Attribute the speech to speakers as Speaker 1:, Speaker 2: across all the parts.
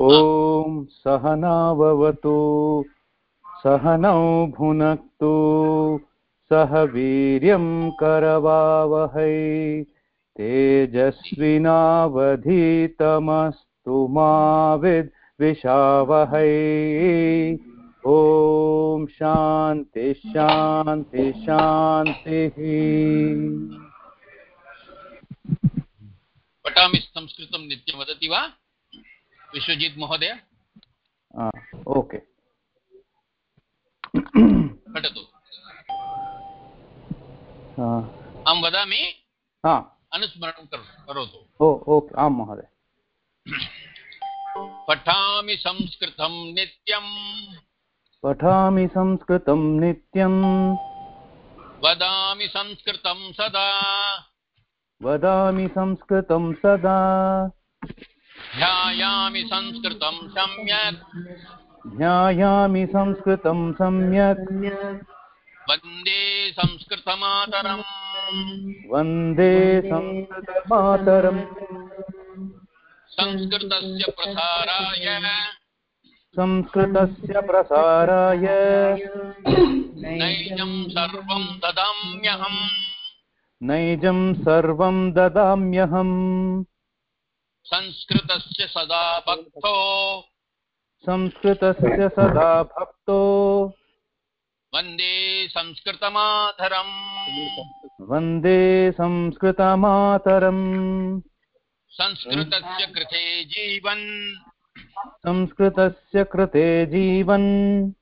Speaker 1: ॐ सहनाववतु सहनौ भुनक्तु सह वीर्यं करवावहै तेजस्विनावधीतमस्तु मा विद्विषावहै ॐ शान्ति शान्ति शान्तिः।
Speaker 2: पठामि संस्कृतं नित्यं वदति वा? विश्वजित् महोदय?
Speaker 1: ओके.
Speaker 2: पठतु। अहं वदामि अनुस्मरणं करोतु।
Speaker 1: ओ ओके. आं महोदय.
Speaker 2: पठामि संस्कृतं नित्यं
Speaker 1: पठामि संस्कृतं नित्यं
Speaker 2: वदामि संस्कृतं सदा।
Speaker 1: वदामि संस्कृतं सदा।
Speaker 2: ध्यायामि संस्कृतं सम्यक्।
Speaker 1: ध्यायामि संस्कृतं सम्यक्।
Speaker 2: वंदे संस्कृतमातरम्।
Speaker 1: वंदे संस्कृतमातरम्।
Speaker 2: संस्कृतस्य प्रसाराय।
Speaker 1: संस्कृतस्य प्रसाराय।
Speaker 2: नैजं सर्वं ददाम्यहम्।
Speaker 1: नैजं सर्वं ददाम्यहम्।
Speaker 2: संस्कृतस्य सदा भक्तो।
Speaker 1: संस्कृतस्य सदा भक्तो।
Speaker 2: वंदे संस्कृतमातरम्।
Speaker 1: वंदे संस्कृतमातरम्।
Speaker 2: संस्कृतस्य कृते जीवन्।
Speaker 1: संस्कृतस्य कृते जीवन्।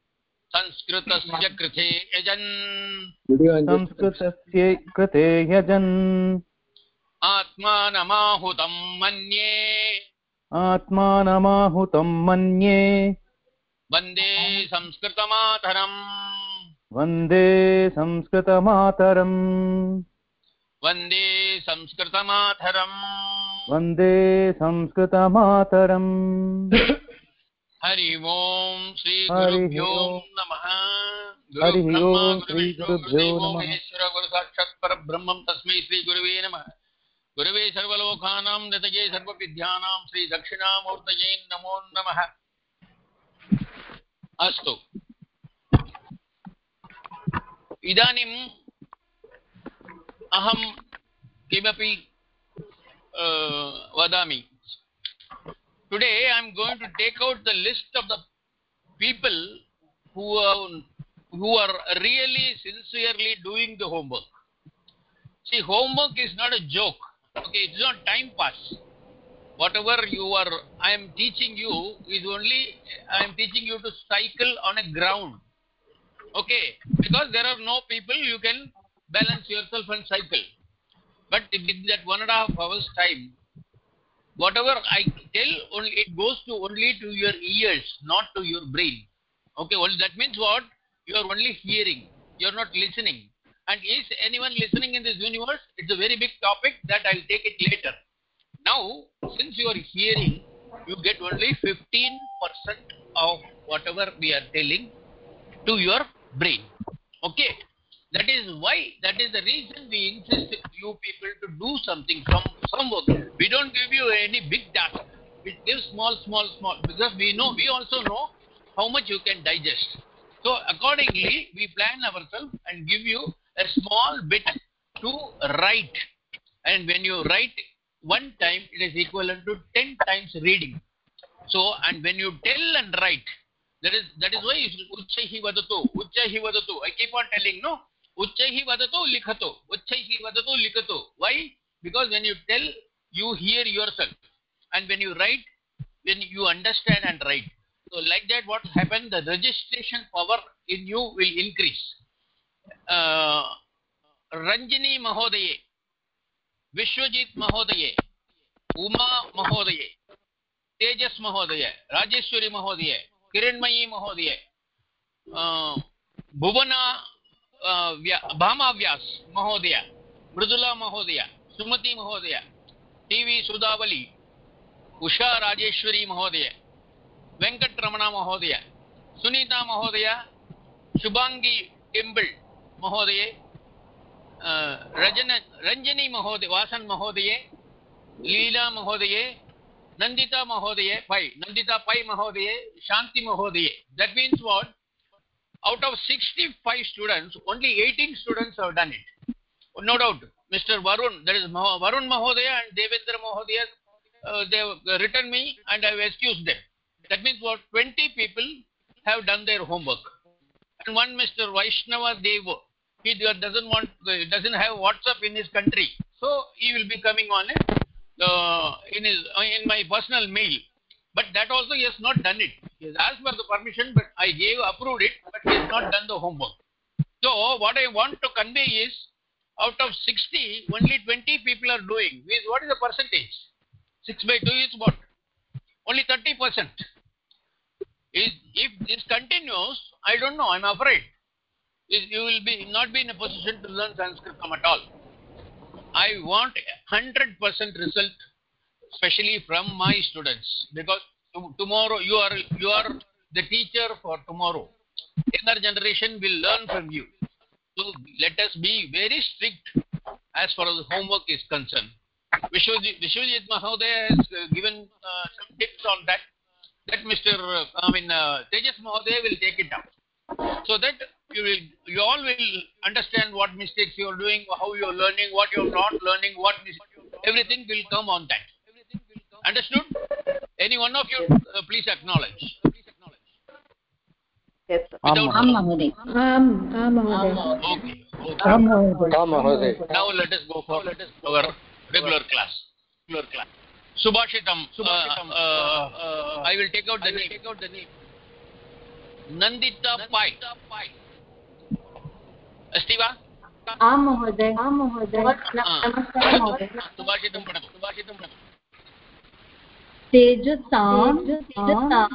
Speaker 2: संस्कृतस्य कृते यजन्।
Speaker 1: संस्कृतस्य कृते यजन्।
Speaker 2: आत्मानमाहुतं मन्ये।
Speaker 1: आत्मानमाहुतं मन्ये।
Speaker 2: वंदे संस्कृतमातरम्।
Speaker 1: वंदे संस्कृतमातरम्।
Speaker 2: वंदे संस्कृतमातरम्।
Speaker 1: वंदे संस्कृतमातरम्।
Speaker 2: हरि ओम्
Speaker 1: हरिः
Speaker 2: श्रीगुरुभ्यो। नमः।
Speaker 1: हरिः
Speaker 2: गुरुविष्णु
Speaker 1: श्रीगुरुभ्यो नमः।
Speaker 2: गुरुसाक्षात् परब्रह्मं तस्मै श्रीगुरुवे नमः। गुरवे सर्वलोकानां नितये सर्वविद्यानां श्रीदक्षिणामूर्तये नमो नमः। अस्तु। इदानीम् अहं किमपि वदामि। Today I am going to take out the list of the people who are really sincerely doing the homework see homework is not a joke okay it's not time pass whatever you are i am teaching you is only i am teaching you to cycle on a ground okay because there are no people you can balance yourself and cycle but with that one and a half hours time whatever I tell, only it goes to only to your ears, not to your brain. Okay, well that means what? You are only hearing. You are not listening. And is anyone listening in this universe? It's a very big topic that I'll take it later. Now, since you are hearing, you get only 15% of whatever we are telling to your brain. Okay. That is why, that is the reason we insist you people to do something, some, some work. We don't give you any big task. We give small, small, small, because we know, we also know how much you can digest. So accordingly, we plan ourselves and give you a small bit to write. And when you write one time, it is equivalent to 10 times reading. So, and when you tell and write, that is that is why uchchaihi vadatu, uchchaihi vadatu. I keep on telling, no, uchchaihi vadatu likhato, uchchaihi vadatu likato. Why? Because when you tell, you hear yourself, and when you write, when you understand and write. So like that, what happens? The registration power in you will increase. Uh, Ranjini Mahodaye, Vishwajit Mahodaye, Uma Mahodaye, Tejas महोदय राजेश्वरी महोदय किरणमयी महोदय अ, भुवन व्या- भामा व्यास महोदय मृदुला महोदय सुमति महोदय TV सुधावली Usha Rajeshwari महोदय वेङ्कटरमण महोदय सुनीता महोदय शुभांगी टिम्बल महोदय अ, रजन रञ्जनी महोदय वासन् महोदय लीला महोदये Nandita Pai Mahodaya, Shanti Mahodaya. That means what? Out of 65 students, only 18 students have done it. No doubt, Mr. Varun, there is Maho- Varun Mahodaya and Devendra Mahodaya, uh, they have written me and I have excused them. That means what? 20 people have done their homework. And one Mr. Vaishnava Dev, he doesn't want, doesn't have WhatsApp in his country. So he will be coming on it uh, in his in my personal mail. But that also he has not done it. He has asked for the permission, but I gave approved it, but he has not done the homework. So what I want to convey is, out of 60, only 20 people are doing. What is the percentage? 6 by 2 is what? Only 30 percent. Is if this continues, I don't know. I'm afraid is you will be not be in a position to learn Sanskrit at all. I want 100% result, especially from my students, because to- tomorrow you are you are the teacher for tomorrow. Younger generation will learn from you. So let us be very strict as far as homework is concerned. Vishwajit, Vishwajit Mahodaya has uh, given uh, some tips on that. That Mr. Uh, I mean uh, Tejas Mahodaya will take it up so that you will you all will understand what mistakes you are doing how you are learning what you are not learning what everything will come on that. Understood? Any one of you uh, please acknowledge.
Speaker 3: Yes
Speaker 4: am mahoday
Speaker 5: am am
Speaker 2: now let us go for our regular class. Regular class. Subhashitam uh, subhashitam. uh, uh, i will take out the name. Nandita pai अस्ति वा
Speaker 4: आं महोदय आं महोदय नमस्कारः महोदय
Speaker 2: सुभाषितं पठतु सुभाषितं पठतु
Speaker 4: तेजसां तेजसां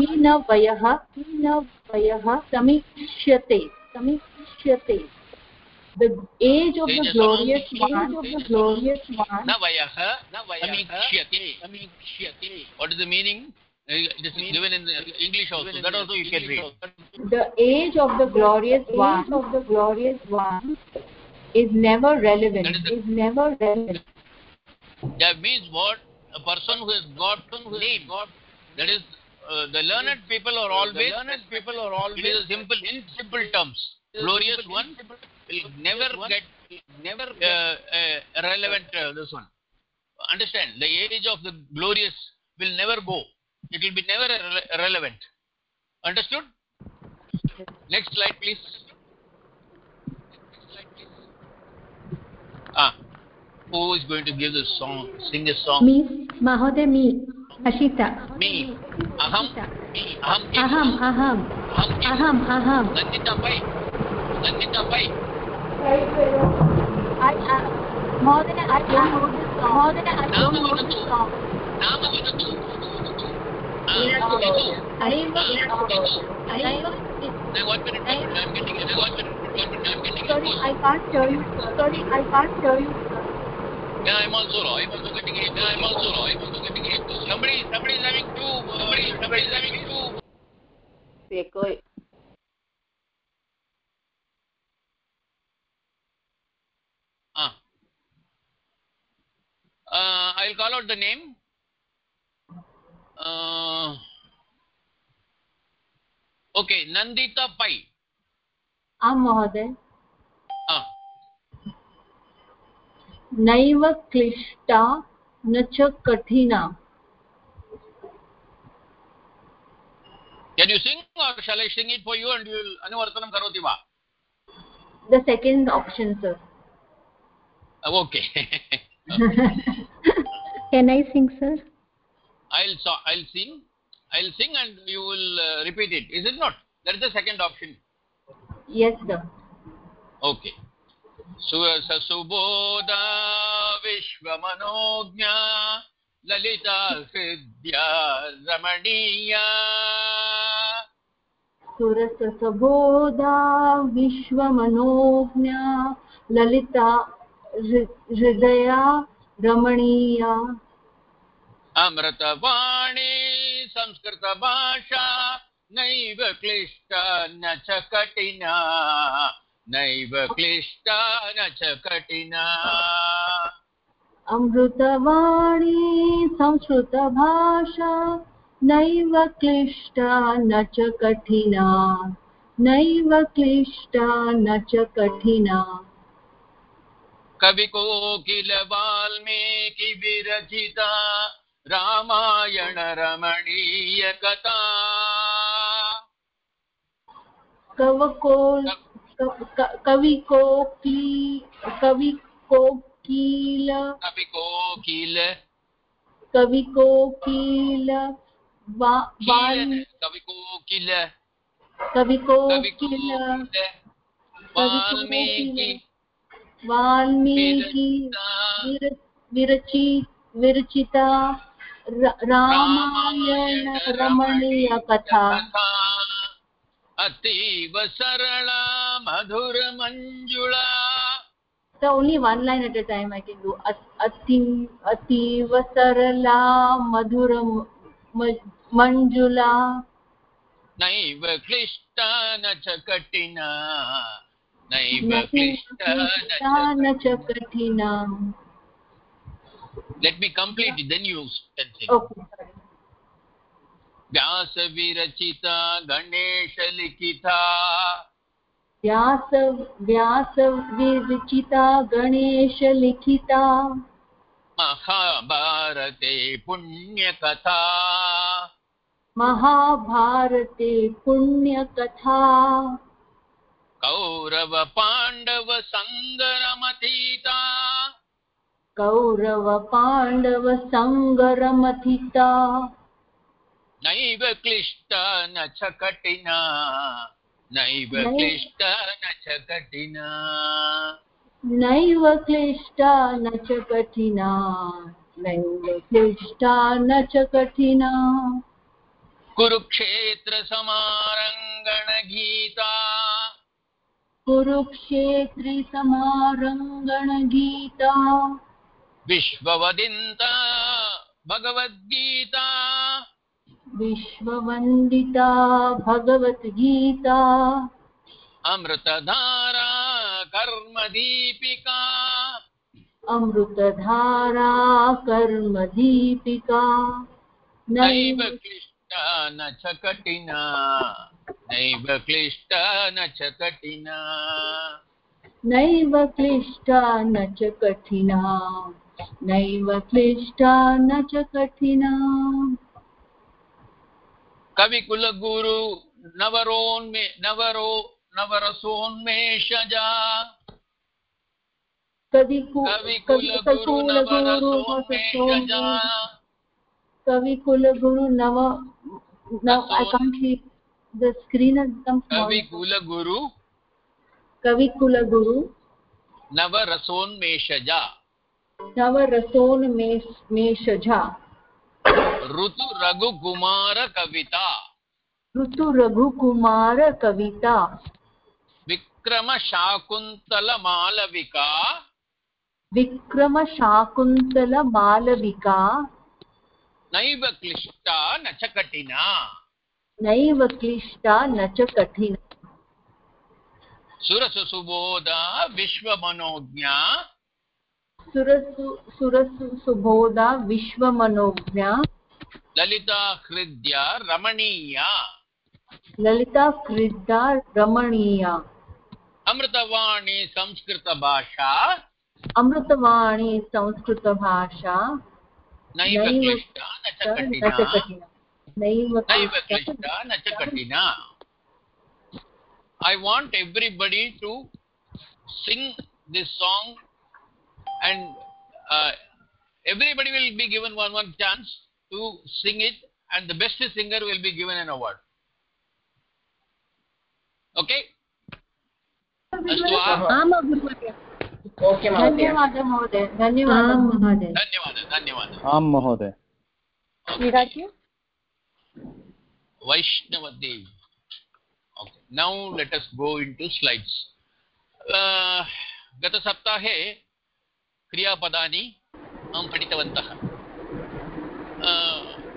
Speaker 4: हीनवयः हीनवयः समीक्ष्यते समीक्ष्यते The age of the
Speaker 2: Tejasaam
Speaker 4: glorious
Speaker 2: age
Speaker 4: one,
Speaker 2: of
Speaker 4: of
Speaker 2: the
Speaker 4: the glorious one,
Speaker 2: न वयः न समीक्ष्यते समीक्ष्यते what is the meaning Uh, it is given in the english also. That also you can read.
Speaker 4: the age of the glorious one, of the glorious one, is never relevant.
Speaker 2: That is the-
Speaker 4: Is never relevant.
Speaker 2: that means what? A person who has got who name. that is uh, the learned people are always learned people are always in simple in simple terms. Glorious one will never get never uh, uh, relevant uh, this one. Understand? The age of the glorious will never go it will be never re relevant understood next slide please ah who is going to give the song sing a song
Speaker 6: me mahode
Speaker 2: me ashita me aham
Speaker 6: aham
Speaker 2: aham aham
Speaker 6: aham aham
Speaker 2: nandita bai nandita bai
Speaker 4: i i more than i more than i
Speaker 2: naam vadatu naam vadatu I'm.
Speaker 4: Sorry, I can't hear you. Sorry, I can't hear you.
Speaker 2: Yeah, I'm also. I'm also getting it. Yeah, I'm also. I'm also getting it. Somebody, is having two. Somebody, somebody is having. Ah. Uh, I'll call out the name. Uh, okay, Nandita Pai.
Speaker 4: आं महोदय
Speaker 2: Ah.
Speaker 4: नैव क्लिष्टा न च कठिना
Speaker 2: Can you sing or shall I sing it for you and you will anuvartanam karoti va?
Speaker 4: the second option sir
Speaker 2: Uh, okay.
Speaker 6: Can I sing sir
Speaker 2: I'll so, I'll sing. I'll sing and you will uh, repeat it. Is it not? That is the second option.
Speaker 4: yes sir
Speaker 2: Okay. Suvasa Subodha Vishwamanognya Lalita Hridya Ramaniya
Speaker 4: सुरससबोधा विश्वमनोज्ञा Lalita हृ- हृदया Ramaniya
Speaker 2: अमृतवाणी संस्कृत भाषा नैव क्लिष्टा न च कठिना नैव क्लिष्टा न च कठिना।
Speaker 4: अमृतवाणी संस्कृत भाषा नैव क्लिष्टा न च कठिना नैव क्लिष्टा न च कठिना।
Speaker 2: कवि को कोकिल वाल्मीकि विरचिता कोकिल रामायण रमणीय कथा।
Speaker 4: कवको क- क- कवि कोकी कवि कोकिल
Speaker 2: कवि कोकिल
Speaker 4: कवि कोकिल
Speaker 2: कील कवि कोकिल
Speaker 4: कवि
Speaker 2: कवि
Speaker 4: कोकिल
Speaker 2: कोकिल वाल्मीकि।
Speaker 4: वाल्मीकि।
Speaker 2: विरचिता।
Speaker 4: रामायण रमणीय कथा
Speaker 2: अतीव सरला मधुर Manjula
Speaker 4: So only one line at a time I can do. At- Ati ativ sarala madhuram manjula
Speaker 2: न च कठिना नैव क्लिष्टा न च
Speaker 4: न च kathina.
Speaker 2: Let me complete it, then you can sing.
Speaker 4: Okay. sorry.
Speaker 2: व्यास विरचिता गणेश लिखिता
Speaker 4: व्यास व्यास विरचिता गणेश लिखिता
Speaker 2: महाभारते पुण्यकथा
Speaker 4: महाभारते पुण्यकथा
Speaker 2: कौरव पाण्डव
Speaker 4: कौरव पाण्डव सङ्गरमथिता
Speaker 2: नैव क्लिष्टा न च कठिना। नैव क्लिष्टा न च कठिना।
Speaker 4: नैव क्लिष्टा न च कठिना। नैव क्लिष्टा न च कठिना।
Speaker 2: कुरुक्षेत्र समारङ्गणगीता
Speaker 4: कुरुक्षेत्री समारङ्गणगीता
Speaker 2: विश्ववदिन्ता भगवद्गीता।
Speaker 4: विश्ववन्दिता भगवद्गीता।
Speaker 2: अमृतधारा कर्मदीपिका।
Speaker 4: अमृतधारा कर्मदीपिका।
Speaker 2: नैव क्लिष्टा न च कठिना। नैव क्लिष्टा न च कठिना।
Speaker 4: नैव क्लिष्टा न च कठिना। नैव क्लिष्टा न च कठिना।
Speaker 2: कविकुलगुरु नवरोन्मे नवरो नवरसोन्मेषजा।
Speaker 4: कविकु
Speaker 2: कविकुलगुरु नवरसोन्मेषजा।
Speaker 4: नव now I can't see the screen has become small
Speaker 2: कविकुलगुरु
Speaker 4: कविकुलगुरु
Speaker 2: नवरसोन्मेषजा ऋतु रघुकुमार कविता।
Speaker 4: ऋतु रघुकुमार कविता।
Speaker 2: विक्रम शाकुन्तल मालविका।
Speaker 4: विक्रम शाकुन्तल मालविका।
Speaker 2: नैव क्लिष्टा न च कठिना।
Speaker 4: नैव क्लिष्टा न च कठिना।
Speaker 2: सुरसुसुबोधा विश्वमनोज्ञा।
Speaker 4: सुरसु सुरसु सुबोधा विश्वमनोज्ञा।
Speaker 2: ललिता हृद्या रमणीया।
Speaker 4: ललिता क्रीडा रमणीया।
Speaker 2: अमृतवाणी संस्कृतभाषा
Speaker 4: अमृतवाणी संस्कृतभाषा
Speaker 2: नैव क्लिष्टा न च कठिना।
Speaker 4: क्लिष्टा
Speaker 2: क्लिष्टा न and uh, everybody will be given one one chance to sing it and the best singer will be given an award. Okay? अस्तु वा?
Speaker 6: आम् महोदय
Speaker 3: ओके महोदय
Speaker 4: धन्यवादः महोदय
Speaker 6: आम्
Speaker 4: धन्यवादः
Speaker 6: महोदय
Speaker 2: धन्यवादः धन्यवादः
Speaker 1: आं महोदय
Speaker 2: Vaishnav-devi. Okay. Now let us go into slides. Uh, गतसप्ताहे क्रियापदानि अहं पठितवन्तः।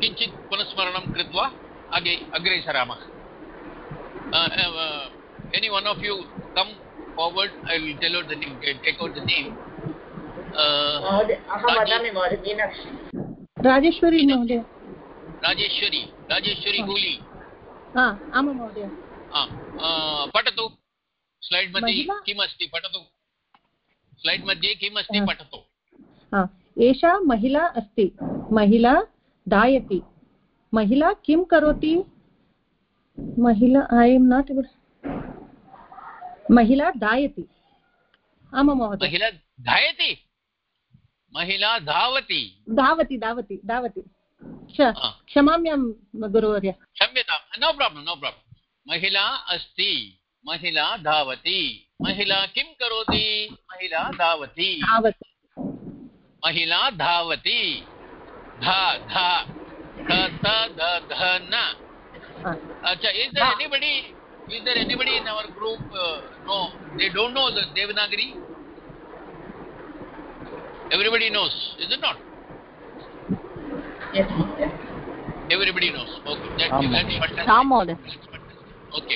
Speaker 2: किञ्चित् पुनस्मरणं कृत्वा अगे अग्रे सरामः। any one of you come forward I will tell out the name take out the name.
Speaker 3: अहं वदामि महोदय मीनाक्षी।
Speaker 5: राजेश्वरी महोदय।
Speaker 2: राजेश्वरी राजेश्वरी
Speaker 5: हा। आमां महोदय।
Speaker 2: पठतु। स्लैड् मध्ये? किमस्ति? पठतु। स्लैड् मध्ये किमस्ति
Speaker 5: हा.
Speaker 2: पठतु
Speaker 5: एषा महिला अस्ति. महिला दायति. महिला किं करोति? महिला ऐ एम् नाट् महिला दायति. आमां महोदय.
Speaker 2: महिला धायति? महिला धावति.
Speaker 5: धावति धावति धावति. क्ष-. क्षमाम्यं गुरुवर्य.
Speaker 2: क्षम्यतां. नो प्राब्लं नो प्राब्लं महिला अस्ति. महिला धावती। महिला किं करोति? महिला धावती। महिला धावती। धा धा। ध ध ध ध न। अच्छा is there anybody is there anybody in our group no they don't know the Devanagari everybody knows is it not
Speaker 3: everybody
Speaker 2: everybody knows okay that
Speaker 5: is that
Speaker 2: okay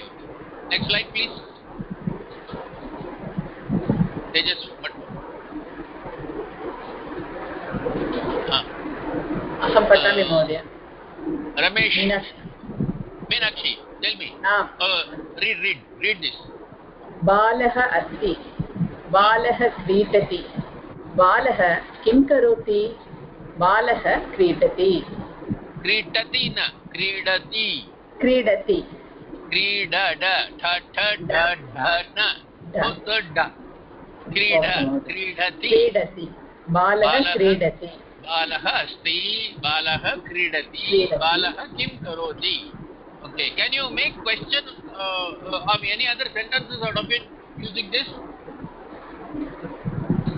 Speaker 2: next slide please Tejas but ah
Speaker 3: अहं पठामि महोदय
Speaker 2: Ramesh
Speaker 3: Meenakshi
Speaker 2: Meenakshi tell me
Speaker 3: आम्
Speaker 2: uh, read read read this
Speaker 3: बालः अस्ति बालः क्रीडति बालः किं करोति बालः क्रीडति
Speaker 2: क्रीडति न क्रीडति
Speaker 3: क्रीडति
Speaker 2: क्रीड ड ठ ठ ड ढ न ध ड क्रीड क्रीडति
Speaker 3: क्रीडति बालः
Speaker 2: बालः
Speaker 3: क्रीडति
Speaker 2: बालः अस्ति बालः क्रीडति
Speaker 3: क्रीडति।
Speaker 2: बालः किं करोति okay can you make question uh, uh, of any other sentences out of it using this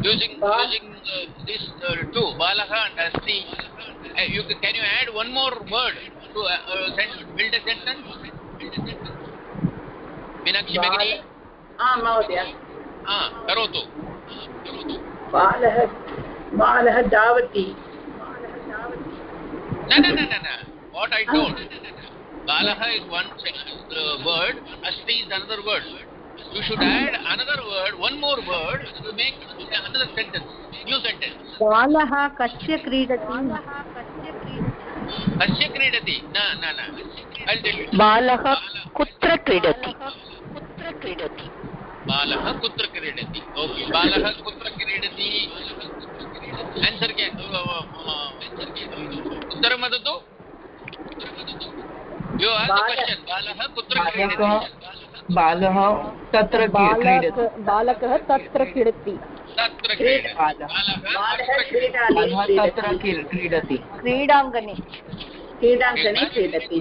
Speaker 2: using
Speaker 3: Ba-
Speaker 2: using uh, this uh, two balah and asti uh, you can, can you add one more word to uh, uh, sent- build a sentence A sentence Meenakshi
Speaker 3: बाल महोदय
Speaker 2: ah
Speaker 3: बालः बालः धावति
Speaker 2: i told balah is one se- uh, word asti is another word you should add another word one more word to make another sentence new sentence
Speaker 5: बालः कस्य क्रीडति
Speaker 2: कस्य क्रीडति। न न न.
Speaker 5: बालः
Speaker 2: बाल-
Speaker 5: कुत्र क्रीडति?
Speaker 2: बालः कुत्र क्रीडति? ओके बालः कुत्र क्रीडति? आन्सर् के उत्तरं वदतु। यो
Speaker 3: बाल-
Speaker 2: क्वशन् बालः कुत्र क्रीडति?
Speaker 7: बालः तत्र
Speaker 5: बालकः तत्र क्रीडति।
Speaker 2: तत्र क्रीडति।
Speaker 7: बालः
Speaker 2: बालः
Speaker 3: बालः
Speaker 2: कुत्र क्रीडति?
Speaker 7: बालः
Speaker 3: क्रीडाङ्गणे।
Speaker 5: क्रीडाङ्गणे
Speaker 3: क्रीडति।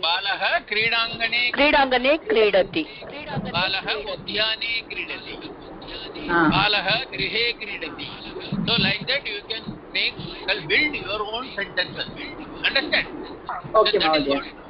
Speaker 2: बालः क्रीडाङ्गणे
Speaker 5: क्रीडाङ्गणे क्रीडति।
Speaker 2: बालः उद्याने क्रीडति। बालः गृहे क्रीडति। So like that you can make well, build your own sentences understand?
Speaker 3: Okay,
Speaker 2: that, is what,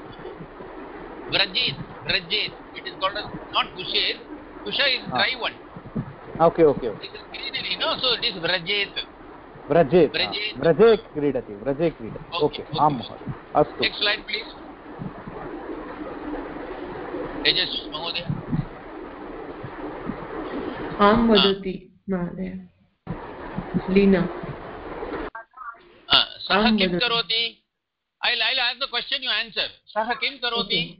Speaker 2: ah vrajit vrajit it is called as not kushet kusha is
Speaker 1: Ah.
Speaker 2: dry one
Speaker 1: okay okay okay
Speaker 2: it is greenery no so it is
Speaker 1: व्रजेत्
Speaker 2: व्रजेत्।
Speaker 1: व्रजे क्रीडति व्रजे क्रीडति
Speaker 2: Okay,
Speaker 1: okay
Speaker 2: okay.
Speaker 1: आं महोदय अस्तु
Speaker 2: next slide please tejas mahoday
Speaker 7: आं वदति महोदय Leena
Speaker 2: ah kim
Speaker 7: vadati.
Speaker 2: karoti i'll i'll ask the question you answer sah kim karoti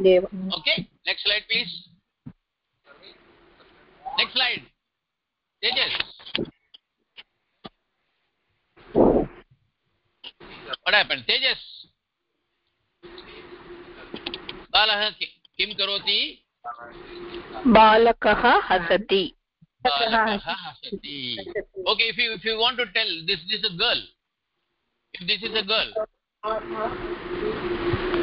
Speaker 4: Dev
Speaker 2: okay next slide please next slide tejas what happened tejas बालः कि- किं करोति
Speaker 5: बालकः हसति
Speaker 2: बालकः हसति okay if you if you want to tell this this is a girl if this is a girl
Speaker 5: बाल-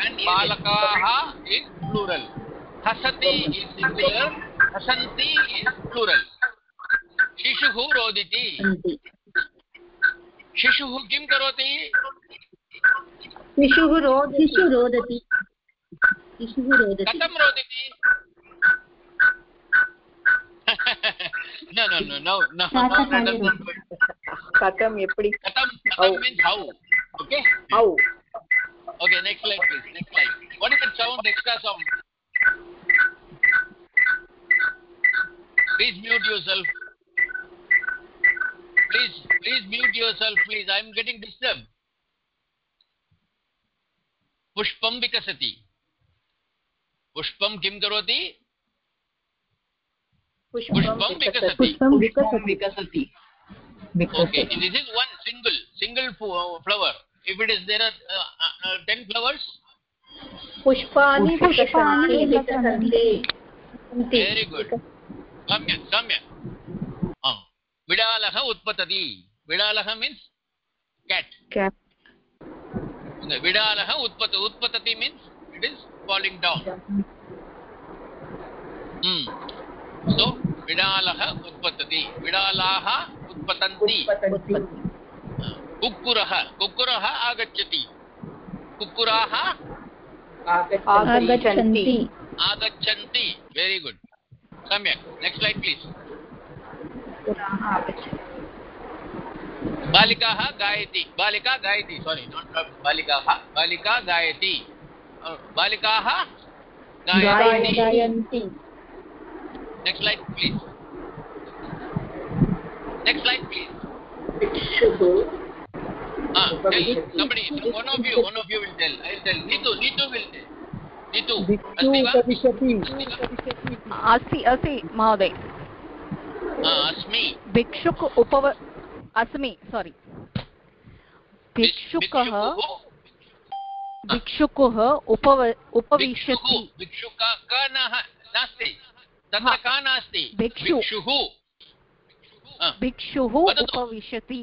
Speaker 2: and balakaah is plural hasati is singular hasanti is plural शिशुः रोदिति शिशुः किं करोति
Speaker 4: शिशुः रोद शिशु रोदति शिशुः रोदति
Speaker 2: कथं रोदिति no no no no no
Speaker 5: कथम् एप्पडि
Speaker 2: katam katam means how okay
Speaker 5: औ
Speaker 2: okay next slide please next slide what is that sound extra sound please mute yourself please please mute yourself please i am getting disturbed पुष्पं विकसति पुष्पं किं करोति पुष्पं विकसति
Speaker 4: पुष्पं विकसति
Speaker 7: विकसति
Speaker 2: okay this is one single single fo- flower If it is there are uh, uh, 10 flowers
Speaker 4: पुष्पाणि विकसन्ति
Speaker 2: very good सम्यक् सम्यक् ah vidalah utpatati vidalah means cat
Speaker 5: Cat.
Speaker 2: vidalah utpat utpatati means it is falling down hmm so vidalah utpatati vidalah utpatanti कुक्कुरः कुक्कुरः आगच्छति। कुक्कुराः
Speaker 4: आगच्छन्ति।
Speaker 2: आगच्छन्ति। Very good सम्यक्। Next light please बालिकाः गायति। बालिका गायति। सारी बालिकाः। बालिका गायति। बालिकाः गायन्ति।
Speaker 4: गायन्ति।
Speaker 2: Next light please next light please Ah, tell somebody, one of you, one of you will tell. I tell. Neetu, Neetu will tell. Neetu, अस्ति वा? अस्ति
Speaker 5: महोदय
Speaker 2: अस्मि
Speaker 5: भिक्षुक उपव अस्मि सोरि भिक्षुकः भिक्षुकः उपव उपविशति
Speaker 2: भिक्षुका नास्ति तत्र का नास्ति
Speaker 5: भिक्षुः
Speaker 2: भिक्षुः
Speaker 5: उपविशति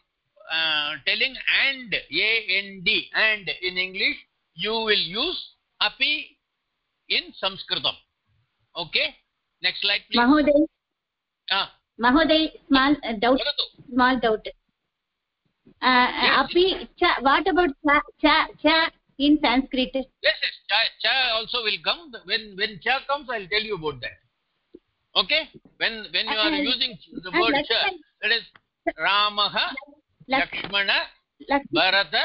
Speaker 2: Uh, telling and and and in english you will use api in sanskritam. Okay? Next slide please.
Speaker 4: Mahoday
Speaker 2: ah.
Speaker 4: Mahoday small uh,
Speaker 2: doubt.
Speaker 4: Small doubt. Uh, api cha what about cha cha cha in sanskrit?
Speaker 2: Yes yes. Cha, cha also will come. When when cha comes i'll tell you about that. Okay? When when you uh,
Speaker 4: are
Speaker 2: using the
Speaker 4: uh,
Speaker 2: word cha it is ramah Bharata,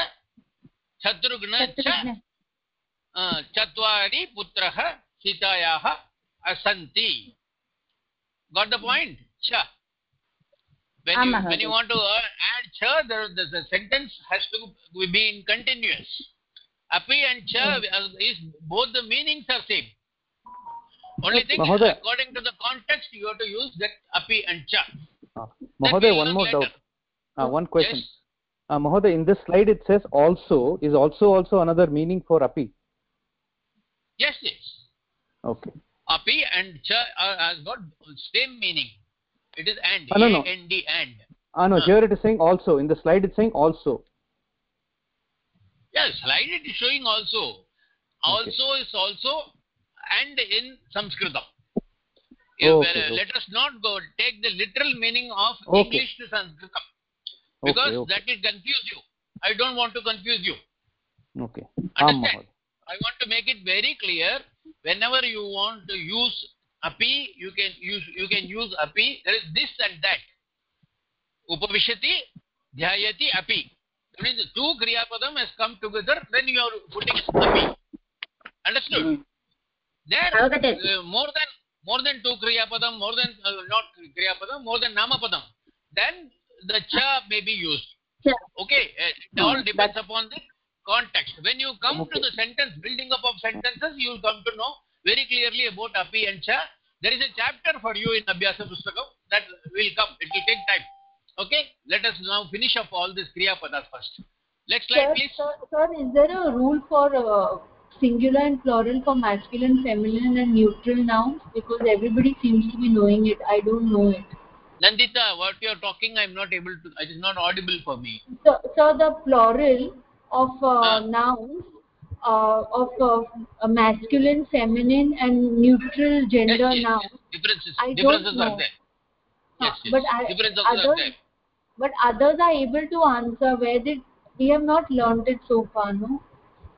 Speaker 2: Shatrughna cha, uh, Chatvari putraha Sitayaha asanti. Got the point? Cha. When you, when you want to uh, add cha, the, the, the sentence has to be in continuous. Api and cha uh, is both the meanings are same. Only thing is, according to the context, you have to use that api and cha.
Speaker 1: Ah, Mahoday, one more
Speaker 2: later.
Speaker 1: doubt. Ah, one question.
Speaker 2: Yes.
Speaker 1: Uh, in this slide it says also is also also another meaning for api.
Speaker 2: Yes, yes.
Speaker 1: Okay.
Speaker 2: Api and cha are, has got same meaning. It is and.
Speaker 1: Ah, no, no.
Speaker 2: A-N-D, and.
Speaker 1: Ah, no, here it is saying also. In the slide, it's saying also.
Speaker 2: Yes, slide it is showing also. Also is also and in Sanskritam.
Speaker 1: Okay,
Speaker 2: uh,
Speaker 1: okay.
Speaker 2: Let us not go take the literal meaning of
Speaker 1: Okay.
Speaker 2: English to Sanskritam because
Speaker 1: Okay, okay.
Speaker 2: that will confuse you. I don't want to confuse you.
Speaker 1: Okay.
Speaker 2: Understand? I want to make it very clear. Whenever you want to use api, you can use you can use api. There is this and that. Upavishati, dhyayati, api. That means two kriya padam has come together. Then you are putting api. Understood? There uh, more than more than two kriya padam, more than uh, not kriya padam, more than nama padam. Then the cha may be used.
Speaker 3: Cha.
Speaker 2: Okay, uh, it all depends upon the context. When you come to the sentence, building up of sentences, you will come to know very clearly about api and cha. There is a chapter for you in Abhyasa Pustakam that will come. It will take time. Okay, let us now finish up all this kriya padas first. Next slide,
Speaker 4: Sir,
Speaker 2: please.
Speaker 4: sir, sir, is there a rule for uh, singular and plural for masculine, feminine, and neutral nouns? Because everybody seems to be knowing it. I don't know it.
Speaker 2: Nandita, what you are talking, I am not able to. It is not audible for me.
Speaker 4: So, so the plural of uh,
Speaker 2: Ah.
Speaker 4: nouns uh, of uh, masculine, feminine, and neutral gender
Speaker 2: yes, yes,
Speaker 4: nouns.
Speaker 2: yes. Differences,
Speaker 4: I
Speaker 2: differences
Speaker 4: know.
Speaker 2: are there. Yes, yes.
Speaker 4: but I,
Speaker 2: differences are
Speaker 4: others,
Speaker 2: there.
Speaker 4: but others are able to answer where did we have not learned it so far, no?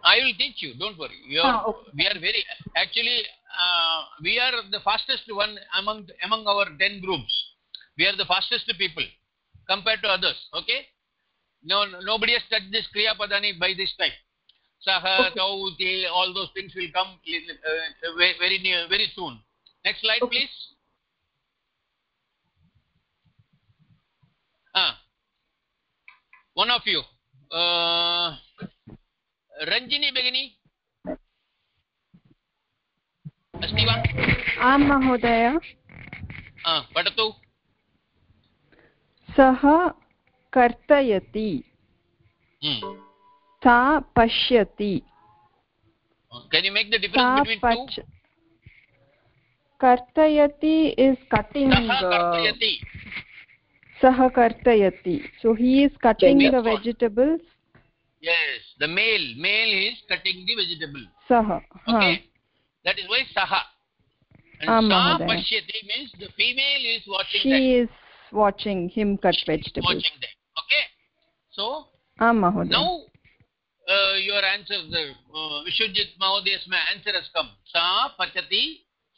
Speaker 2: I will teach you. Don't worry. You are,
Speaker 4: Ah, okay.
Speaker 2: We are very actually uh, we are the fastest one among among our ten groups. We are the fastest people compared to others. Okay. No, nobody has touched this kriya padani by this time. Saha, tau, te, all those things will come uh, very very near, very soon. Next slide,
Speaker 4: Okay.
Speaker 2: please. Ah, one of you. Uh, Ranjini भगिनी अस्ति वा
Speaker 8: आं महोदय
Speaker 2: आ, पठतु
Speaker 8: सः कर्तयति सा पश्यति कर्तयति is cutting
Speaker 2: सः कर्तयति
Speaker 8: so he is
Speaker 2: cutting the
Speaker 8: vegetables
Speaker 2: yes the male male is cutting the vegetable
Speaker 8: सः हा
Speaker 2: okay that is why saha and sa pashyati means the female is watching
Speaker 8: she
Speaker 2: that
Speaker 8: is watching him cut she vegetables
Speaker 2: watching that okay so
Speaker 8: आं महोदय
Speaker 2: now uh, your answer the uh, vishwajit mahodayas my answer has come sa pachati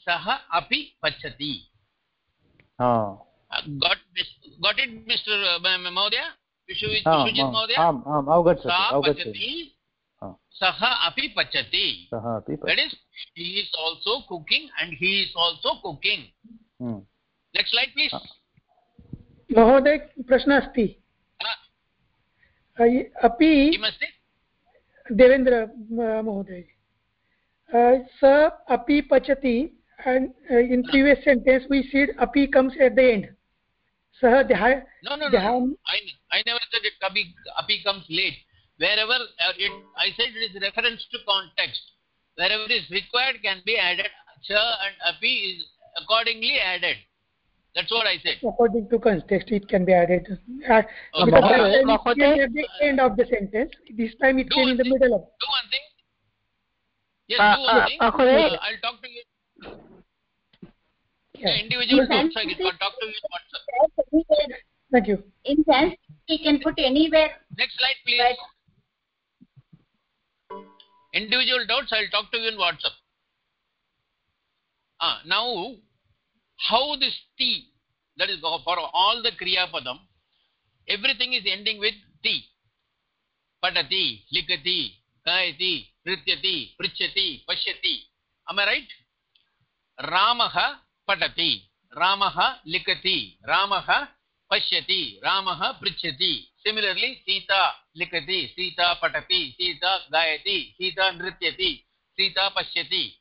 Speaker 2: saha api pachati
Speaker 1: Ah.
Speaker 2: Uh, got got it mr uh, mahodaya vishwajit mahodaya
Speaker 1: आम् अवगच्छति
Speaker 2: सा
Speaker 1: अवगच्छति
Speaker 2: पचति
Speaker 1: Ah.
Speaker 2: सः अपि पचति
Speaker 1: सः अपि
Speaker 2: that is he is also cooking and he is also cooking
Speaker 1: Hmm.
Speaker 2: next slide please
Speaker 1: Ah.
Speaker 9: महोदय प्रश्नः अस्ति
Speaker 2: Ah,
Speaker 9: अपि देवेन्द्र महोदय Uh, स अपि पचति and uh, in previous sentence we said api comes at the end सः ध्याय
Speaker 2: no no no, i i never said it api, api comes late wherever uh, it i said it is reference to context wherever is required can be added cha and api is accordingly added that's what i said
Speaker 9: according to context it can be added uh,
Speaker 2: Okay.
Speaker 9: because
Speaker 1: Mahoday-
Speaker 9: last time it came at the end of the sentence this time it
Speaker 2: Do
Speaker 9: came in the
Speaker 2: thing.
Speaker 9: middle of
Speaker 2: do one thing yes
Speaker 5: Uh,
Speaker 2: do one
Speaker 5: uh,
Speaker 2: thing Uh, i'll talk to you
Speaker 9: yeah.
Speaker 2: the individual notes i will talk to you in whatsapp
Speaker 9: thank you
Speaker 3: In sense, we can put anywhere.
Speaker 2: Next slide, please. Individual doubts, I'll talk to you in WhatsApp. Ah, now, how this T, that is for all the Kriya Padam, everything is ending with T. Patati, Likati, Kayati, Prityati, Prichati, Pashyati. Am I right? Ramaha Patati, Ramaha Likati, Ramaha Pashyati, Ramaha Prichati. Similarly, Sita Likati, Sita Patati, Sita Gayati, Sita Nrityati, Sita Pashyati.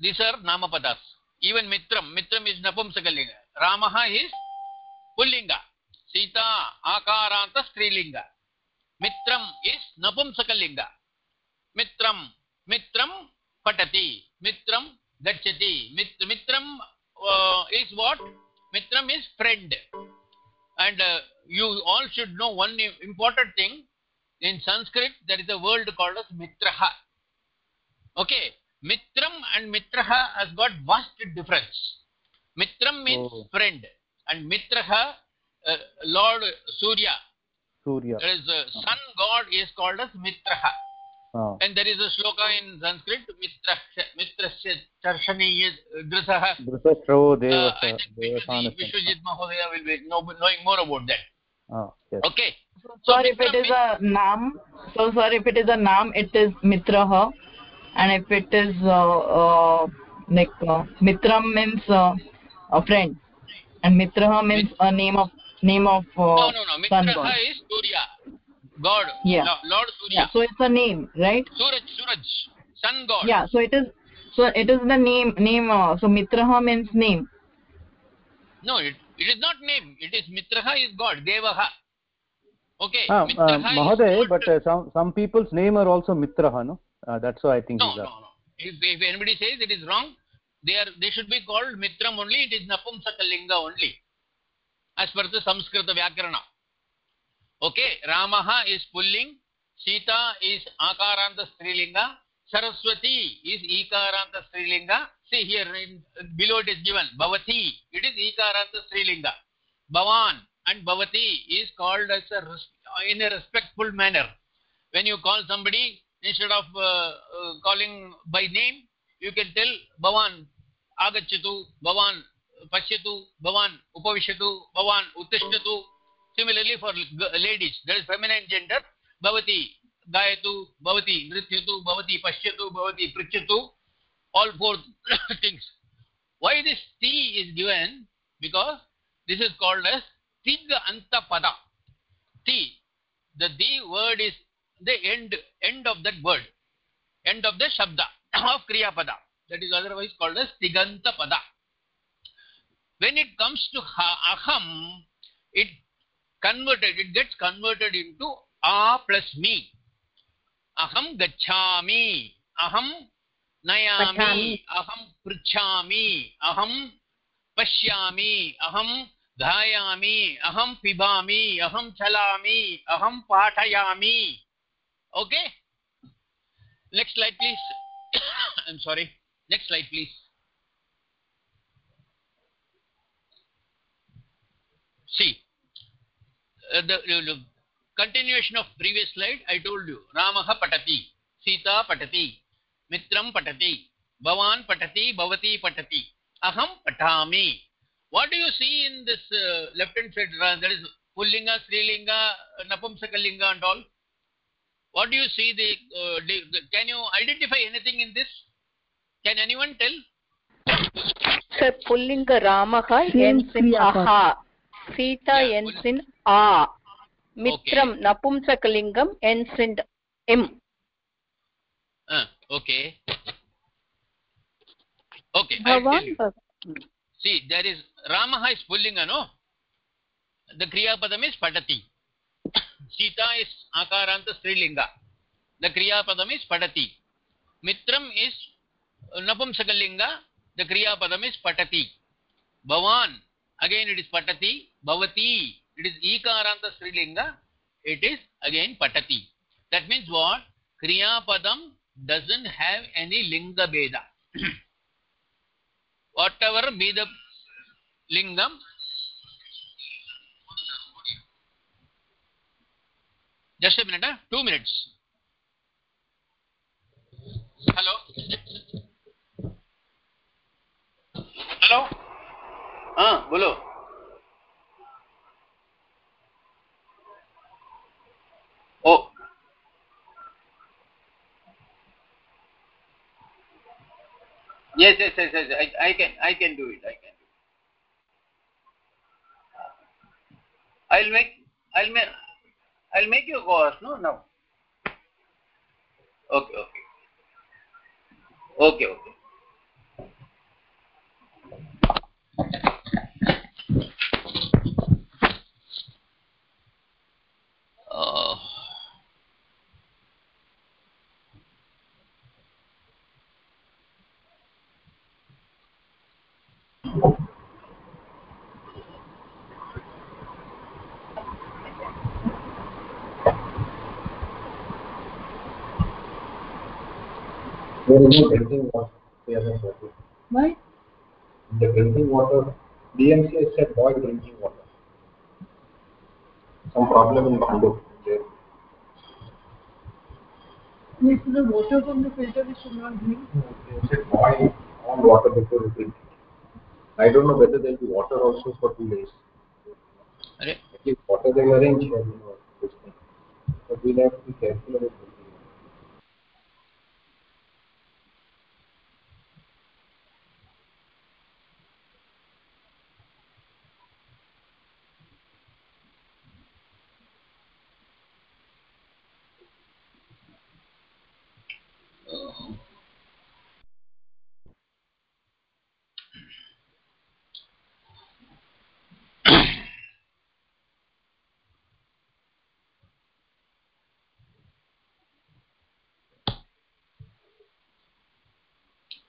Speaker 2: These are Namapadas. Even Mitram, Mitram is Napumsakalinga. Ramaha is Pullinga. Sita Akaranta Strilinga. Mitram is Napumsakalinga. Mitram, Mitram Patati. Mitram Gachati. Mit, Mitram uh, is what? Mitram is friend. and uh, you all should know one important thing in sanskrit there is a word called as mitraha okay mitram and mitraha has got vast difference mitram means
Speaker 1: Oh.
Speaker 2: friend and mitraha uh, lord surya
Speaker 1: surya
Speaker 2: there is a sun god is called as mitraha
Speaker 1: ah.
Speaker 2: and there is a shloka in sanskrit mitra mitra charshaniya drisah
Speaker 1: Drisashro
Speaker 2: uh,
Speaker 1: devasa
Speaker 2: I think Vishwajit,
Speaker 1: devasanasya.
Speaker 2: Vishwajit Mahodaya will be know, knowing more about that.
Speaker 1: Ah, yes.
Speaker 2: Okay.
Speaker 10: Sir, if it is a naam, so sir, if it is a naam, it is mitraha, and if it is uh, uh, like uh, mitram means uh, a friend, and mitraha means a name of name of uh,
Speaker 2: no, no, no.
Speaker 10: sun
Speaker 2: Mitraha
Speaker 10: god.
Speaker 2: is Surya, God,
Speaker 10: Yeah.
Speaker 2: Lo- Lord Surya.
Speaker 10: Yeah, so it's a name, right?
Speaker 2: Suraj, Suraj, sun god.
Speaker 10: Yeah, so it is. So it is the name name. Uh, so mitraha means name.
Speaker 2: No, it, it is not name. It is Mitraha is God, Devaha. Okay.
Speaker 1: Ah, uh,
Speaker 2: Mitraha is
Speaker 1: Mahoday, but uh, some some people's name are also Mitraha, no? Uh, that's why I think
Speaker 2: no, no, no. If, if anybody says it is wrong, they are they should be called Mitram only. It is Napumsakalinga only, as per the Sanskrit Vyakarana. Okay, Ramaha is Pulling, Sita is Akaranta Strilinga, Saraswati is Ikaranta Strilinga. See here, in, below it is given Bhavati. It is Ikaranta Strilinga. Bhavan and Bhavati is called as a in a respectful manner. When you call somebody, instead of uh, uh, calling by name, you can tell Bhavan Agachatu, Bhavan Pashyatu, Bhavan Upavishatu, Bhavan Uttishatu. Similarly for ladies, there is feminine gender, Bhavati Gayatu, Bhavati Nrityatu, Bhavati Pashyatu, Bhavati Prichatu, all four things. Why this T is given? Because this is called as Tig Anta Pada. T. The D word is the end end of that word. End of the Shabda of Kriya Pada. That is otherwise called as Tiganta Pada. When it comes to ha, Aham, it converted, it gets converted into A plus me. Aham gachami. Aham nayami. Aham pruchami. Aham pashyami. Aham dhayami. Aham pibami. Aham chalami. Aham pathayami. Okay? Next slide, please. I'm sorry. Next slide, please. See, uh, the, the continuation of previous slide, I told you. Ramaha patati, Sita patati, Mitram patati, Bhavan patati, Bhavati patati, Aham patami. What do you see in this uh, left hand side? That is Pullinga, Srilinga, Napumsakalinga and all. What do you see? The, uh, the, the Can you identify anything in this? Can anyone tell?
Speaker 5: Sir, Pullinga Ramaha
Speaker 8: Same
Speaker 5: ends in aha. Sita
Speaker 2: Yeah,
Speaker 5: ends in a. Mitram Napumsakalingam ends in m.
Speaker 2: Uh, okay. Okay, I'll.
Speaker 5: Bhavan,
Speaker 2: See, there is Ramaha is Pullinga, no? The Kriya Padam is Padati. Akaranta Strilinga. The Kriya Padam is Padati. Mitram is Napumsakalinga. The Kriya Padam is Patati. Bhavan, again it is Patati. Bhavati, it is Ikaranta Strilinga. It is again Patati. That means what? Kriya Padam doesn't have any Linga Beda. whatever be the lingam just a minute huh? two minutes hello hello हाँ बोलो ओ Yes, yes, yes, yes. I, I can, I can do it. I can. do it. I'll make, I'll make, I'll make you go. No, no. Okay, okay, okay, okay.
Speaker 11: There is no drinking water. We are not
Speaker 9: Why?
Speaker 11: The drinking water, DMC has said boil drinking water. Some problem in Bangalore. There.
Speaker 9: Yes, the water from the filter we should not drink.
Speaker 11: They said boil all water before you drink. I don't know whether there will be water also for two days.
Speaker 2: अरे
Speaker 11: At least water they will arrange here, you know. But we'll have to be careful about drinking.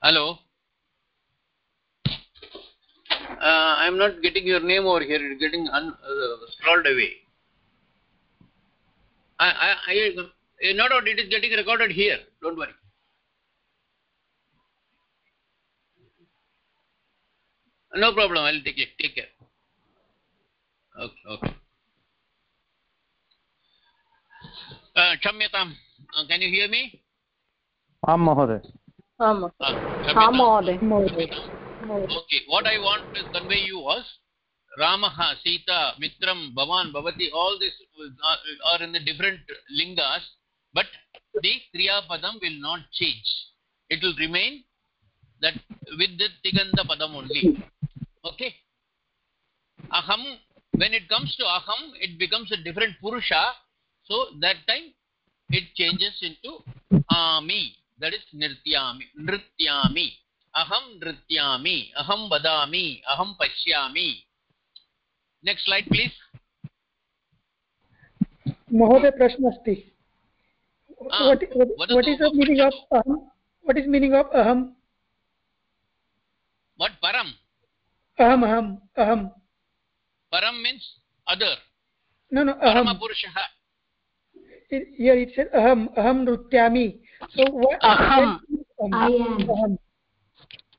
Speaker 2: Hello. Uh, I'm not getting your name over here. It's getting un, uh, scrolled away. I, I, I, uh, no doubt it is getting recorded here. Don't worry. No problem. I'll take it. Take care. Okay. Okay. Uh, Chamyatam, uh, can you hear me?
Speaker 1: आं महोदय
Speaker 5: आम्
Speaker 2: Uh,
Speaker 5: आं
Speaker 2: Chamyatam.
Speaker 5: महोदय
Speaker 2: Okay, what I want to convey you was Ramaha, Sita, Mitram, Bhavan, Bhavati, all this are, are in the different lingas, but the Kriya Padam will not change. It will remain that with the Tiganda Padam only. Okay? Aham, when it comes to Aham, it becomes a different Purusha, so that time it changes into Ami, that is Nrityami. Nrityami. अहम नृत्यामि अहम वदामि अहम पश्यामि next slide please
Speaker 9: महोदय प्रश्न अस्ति
Speaker 2: Ah,
Speaker 9: what, what, what is the meaning of aham what is meaning of aham
Speaker 2: what परम
Speaker 9: aham aham aham
Speaker 2: परम means other
Speaker 9: no no aham
Speaker 2: पुरुषः
Speaker 9: It- here it says aham aham nrutyami so what
Speaker 5: Aham.
Speaker 9: aham
Speaker 6: I am.
Speaker 9: aham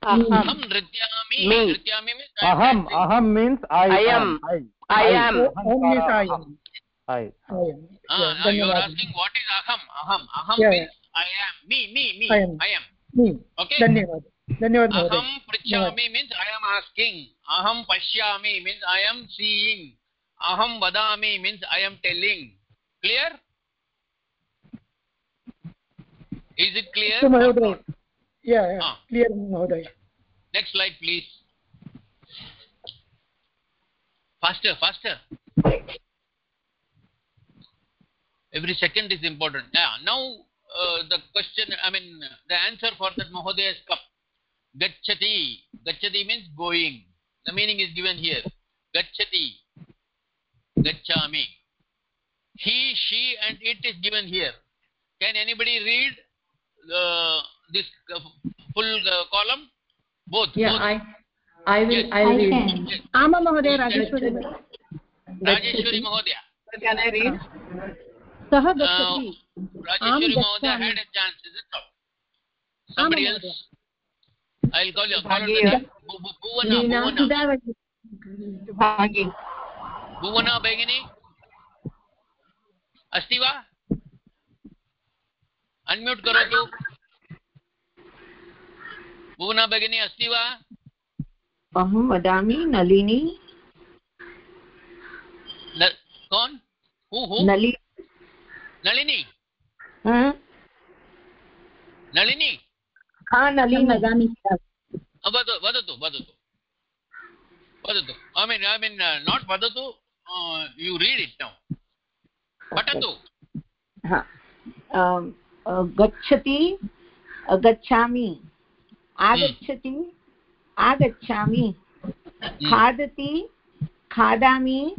Speaker 5: अहं
Speaker 2: अहम नृत्यामि
Speaker 5: Me.
Speaker 2: नृत्यामि means
Speaker 1: अहम् अहं means I
Speaker 5: I am. I am.
Speaker 9: aham means i am
Speaker 1: ऐ
Speaker 9: i am
Speaker 2: Ah, you are asking what is aham aham aham means i am me me me
Speaker 9: I am.
Speaker 2: I am
Speaker 9: me
Speaker 2: okay
Speaker 9: धन्यवाद धन्यवाद
Speaker 2: aham pritchami means i am asking aham pashyami means i am seeing aham vadami means i am telling is it clear? Mahoday.
Speaker 9: yeah, yeah.
Speaker 2: Ah.
Speaker 9: clear Mahoday.
Speaker 2: next slide please. Faster faster. Every second is important. Yeah, now uh, the question i mean the answer for that mahoday has come. Gachati gachati means going. The meaning is given here. Gachati gachami he she and it is given here. Can anybody read? Uh, this uh, full uh, column both
Speaker 7: Yeah,
Speaker 2: both
Speaker 7: I I will
Speaker 2: Yes.
Speaker 7: I'll
Speaker 6: I
Speaker 7: read.
Speaker 6: can. आमा महोदय Rajeshwari
Speaker 2: Rajeshwari Mahodaya.
Speaker 10: Can I read?
Speaker 2: Uh,
Speaker 6: गच्छति
Speaker 2: Rajeshwari
Speaker 6: Am
Speaker 2: Mahodaya had a chance, is it not? Somebody else? I'll call you. Call her Bhuvana, Bhuvana.
Speaker 10: Bhagi.
Speaker 2: Bhuvana Begini? अस्ति वा unmute करोतु भुवना भगिनी अस्ति वा?
Speaker 12: अहं वदामि नलिनी।
Speaker 2: न- कौन? हु हु?
Speaker 12: नलि
Speaker 2: नलिनी?
Speaker 12: हा?
Speaker 2: नलिनी?
Speaker 12: हा नलिनी।
Speaker 6: वदामि।
Speaker 2: अ, वदतु वदतु। वदतु। I mean I mean not वदतु यु रीड् इट् नौ पठतु।
Speaker 12: हा। अ, गच्छति, गच्छामि। आगच्छति, आगच्छामि। खादति, खादामि,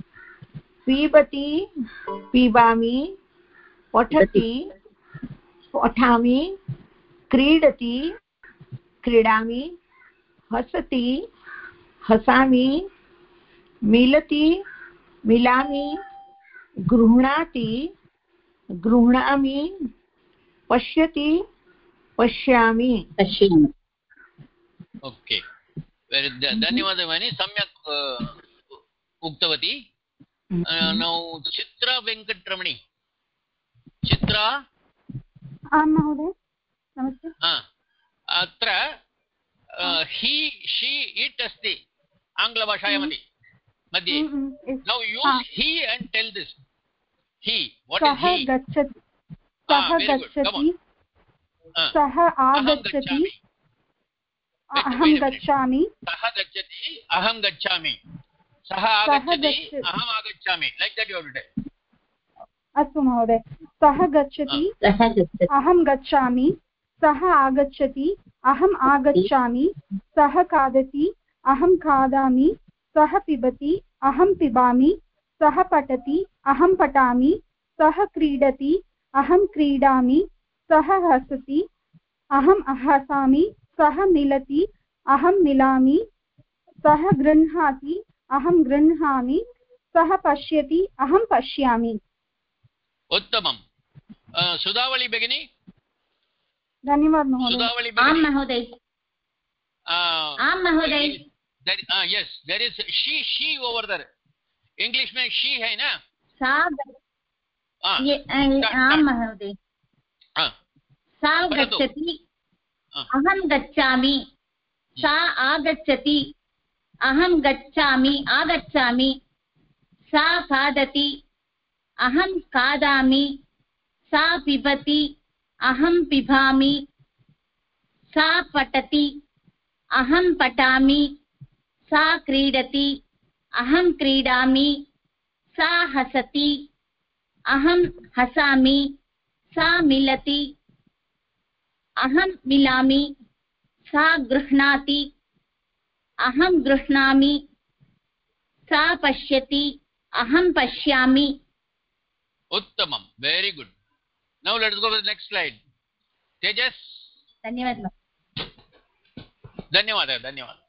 Speaker 12: पिबति, पिबामि, पठति, पठामि, क्रीडति, क्रीडामि, हसति, हसामि, मिलति, मिलामि, गृह्णाति, गृह्णामि पश्यति पश्यामि।
Speaker 3: पश्यामि।
Speaker 2: ओके धन्यवादः भगिनि सम्यक् उक्तवती। नौ चित्रा वेङ्कटरमणि। चित्रा?
Speaker 13: आं महोदय नमस्ते।
Speaker 2: अत्र हि। शी इट् अस्ति आङ्ग्लभाषायामपि मध्ये। Now use he. And tell this he what is he
Speaker 13: गच्छति। सः गच्छति। सः आगच्छति। अहं गच्छामि
Speaker 2: सः गच्छति अहं गच्छामि। सः आगच्छति अहम् आगच्छामि। लैक् दट् यु
Speaker 13: अस्तु महोदय। सः गच्छति अहं गच्छामि। सः आगच्छति अहम् आगच्छामि। सः खादति अहं खादामि। सः पिबति अहं पिबामि। सः पठति अहं पठामि। सः क्रीडति अहं क्रीडामि सः हसति अहं हसामि सः मिलति अहं मिलामि सः गृह्णाति अहं गृह्णामि सः पश्यति अहं पश्यामि।
Speaker 2: उत्तमं सुधावळि भगिनी?
Speaker 13: धन्यवादः महोदय।
Speaker 2: there. English में she है ना?
Speaker 3: सा आं महोदय सा गच्छति अहं गच्छामि। सा आगच्छति अहं गच्छामि आगच्छामि। सा खादति अहं खादामि। सा पिबति अहं पिबामि। सा पठति अहं पठामि सा क्रीडति अहं क्रीडामि। सा हसति अहं हसामि सा मिलति। अहं मिलामि सा गृह्णाति। अहं गृह्णामि सा पश्यति। अहं पश्यामि।
Speaker 2: उत्तमं very good go to the next slide. Tejas?
Speaker 3: धन्यवादः
Speaker 2: धन्यवादः धन्यवादः.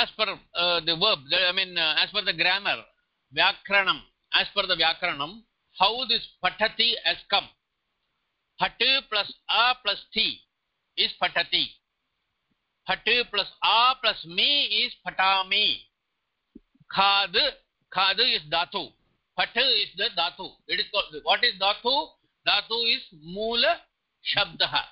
Speaker 2: As per uh, the verb i mean uh, as per the grammar vyakranam as per the vyakranam how this patati has come pat plus a plus t is patati pat plus a plus me is patami khad khad is dhatu pat is the dhatu it is called what is dhatu dhatu is moola shabdah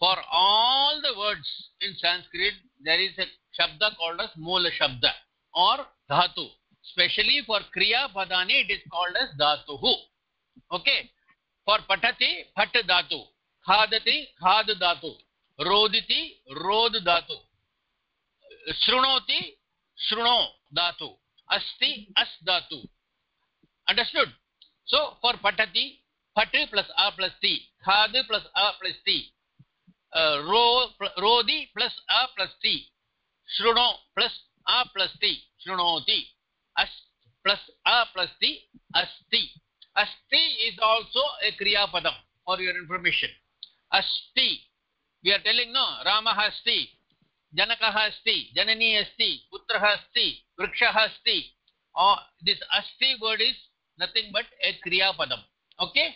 Speaker 2: for all the words in sanskrit there is a shabda called as moola shabda or dhatu especially for kriya padani it is called as dhatuhu okay for patati phat dhatu khadati khad dhatu roditi rod dhatu shrunoti shruno dhatu asti as dhatu understood so for patati phat plus a plus t khad plus a plus t uh, ro rodi plus a plus t शृणो plus अप्लस्ति शृणोति। Plus अप्लस्ति अस्ति। अस्ति is also a क्रियापदम for your information अस्ति। We are telling no रामः अस्ति, जनकः अस्ति, जननी अस्ति, पुत्रः अस्ति, वृक्षः अस्ति। uh, दिस अस्ति word is nothing but a क्रियापदम। Okay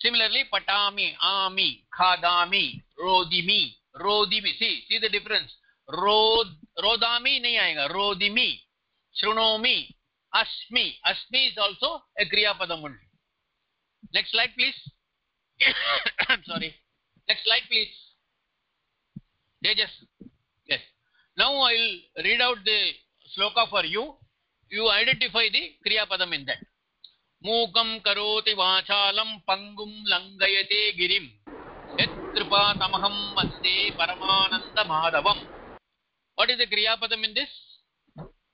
Speaker 2: similarly पटामि आमि, खादामि, रोदिमि रोदिमि। See see the difference nahi aayega rodimi shrunomi asmi asmi is also a kriya padam only next slide please sorry next slide please tejas yes now i will read out the sloka for you you identify the kriya padam in मूकं करोति वाचालं पङ्गुं लङ्घयते गिरिं यत्कृपातमहं वंदे परमानन्दमाधवम् is the क्रियापदम् इन् दिस्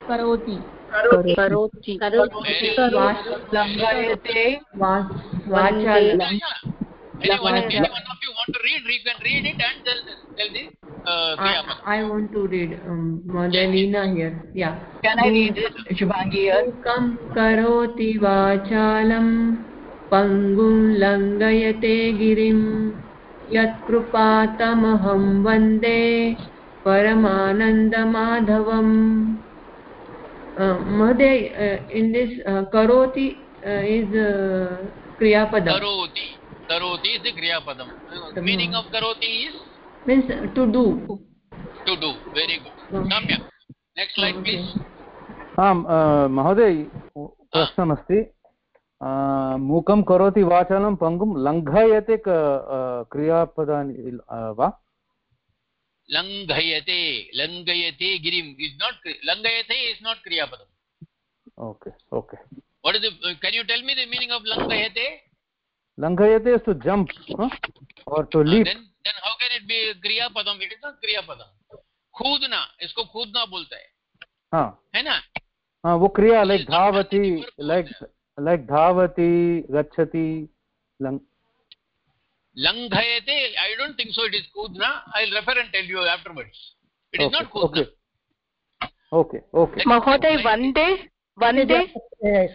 Speaker 7: करोति
Speaker 5: करोति
Speaker 7: लङ्घयते वाचालं
Speaker 2: Anyone, anyone of you want to read, you can read it and tell, tell the uh,
Speaker 7: I, I want to read um, Madalina here. Yeah.
Speaker 10: Can I read it, Shubhangi here?
Speaker 7: Kam karoti vachalam pangum langayate girim यत्कृपातमहं वंदे परमानन्दमाधवम्। महोदय in this
Speaker 2: करोति is क्रियापदम्। करोति करोति is क्रियापदम्। Meaning of करोति is
Speaker 7: means to do
Speaker 2: to do very good सम्यक्। नेक्स्ट् लैन् प्लीस्
Speaker 1: आम् महोदय प्रश्नमस्ति। मुखं करोति वाचनं पङ्गुं लङ्घयते क्रियापदानि वा?
Speaker 2: लङ्घयते लङ्घयते गिरिम् इस् नाट् लङ्घयते is not क्रियापदम्।
Speaker 1: Okay okay
Speaker 2: what is can you tell me the meaning of लङ्घयते?
Speaker 1: लङ्घयते is to jump or to leap
Speaker 2: then how can it be क्रियापदम? It is not क्रियापदम। कूदना इसको कूदना बोलते हैं।
Speaker 1: हाँ।
Speaker 2: है ना?
Speaker 1: हाँ वो क्रिया लाइक धावति लाइक लाइक धावति गच्छति लङ्घ
Speaker 2: langhayate i don't think so it is kudna. I'll refer and tell you afterwards. It
Speaker 1: okay.
Speaker 2: is not kudna.
Speaker 1: okay. Okay Okay.
Speaker 5: mahoday one
Speaker 2: day? One day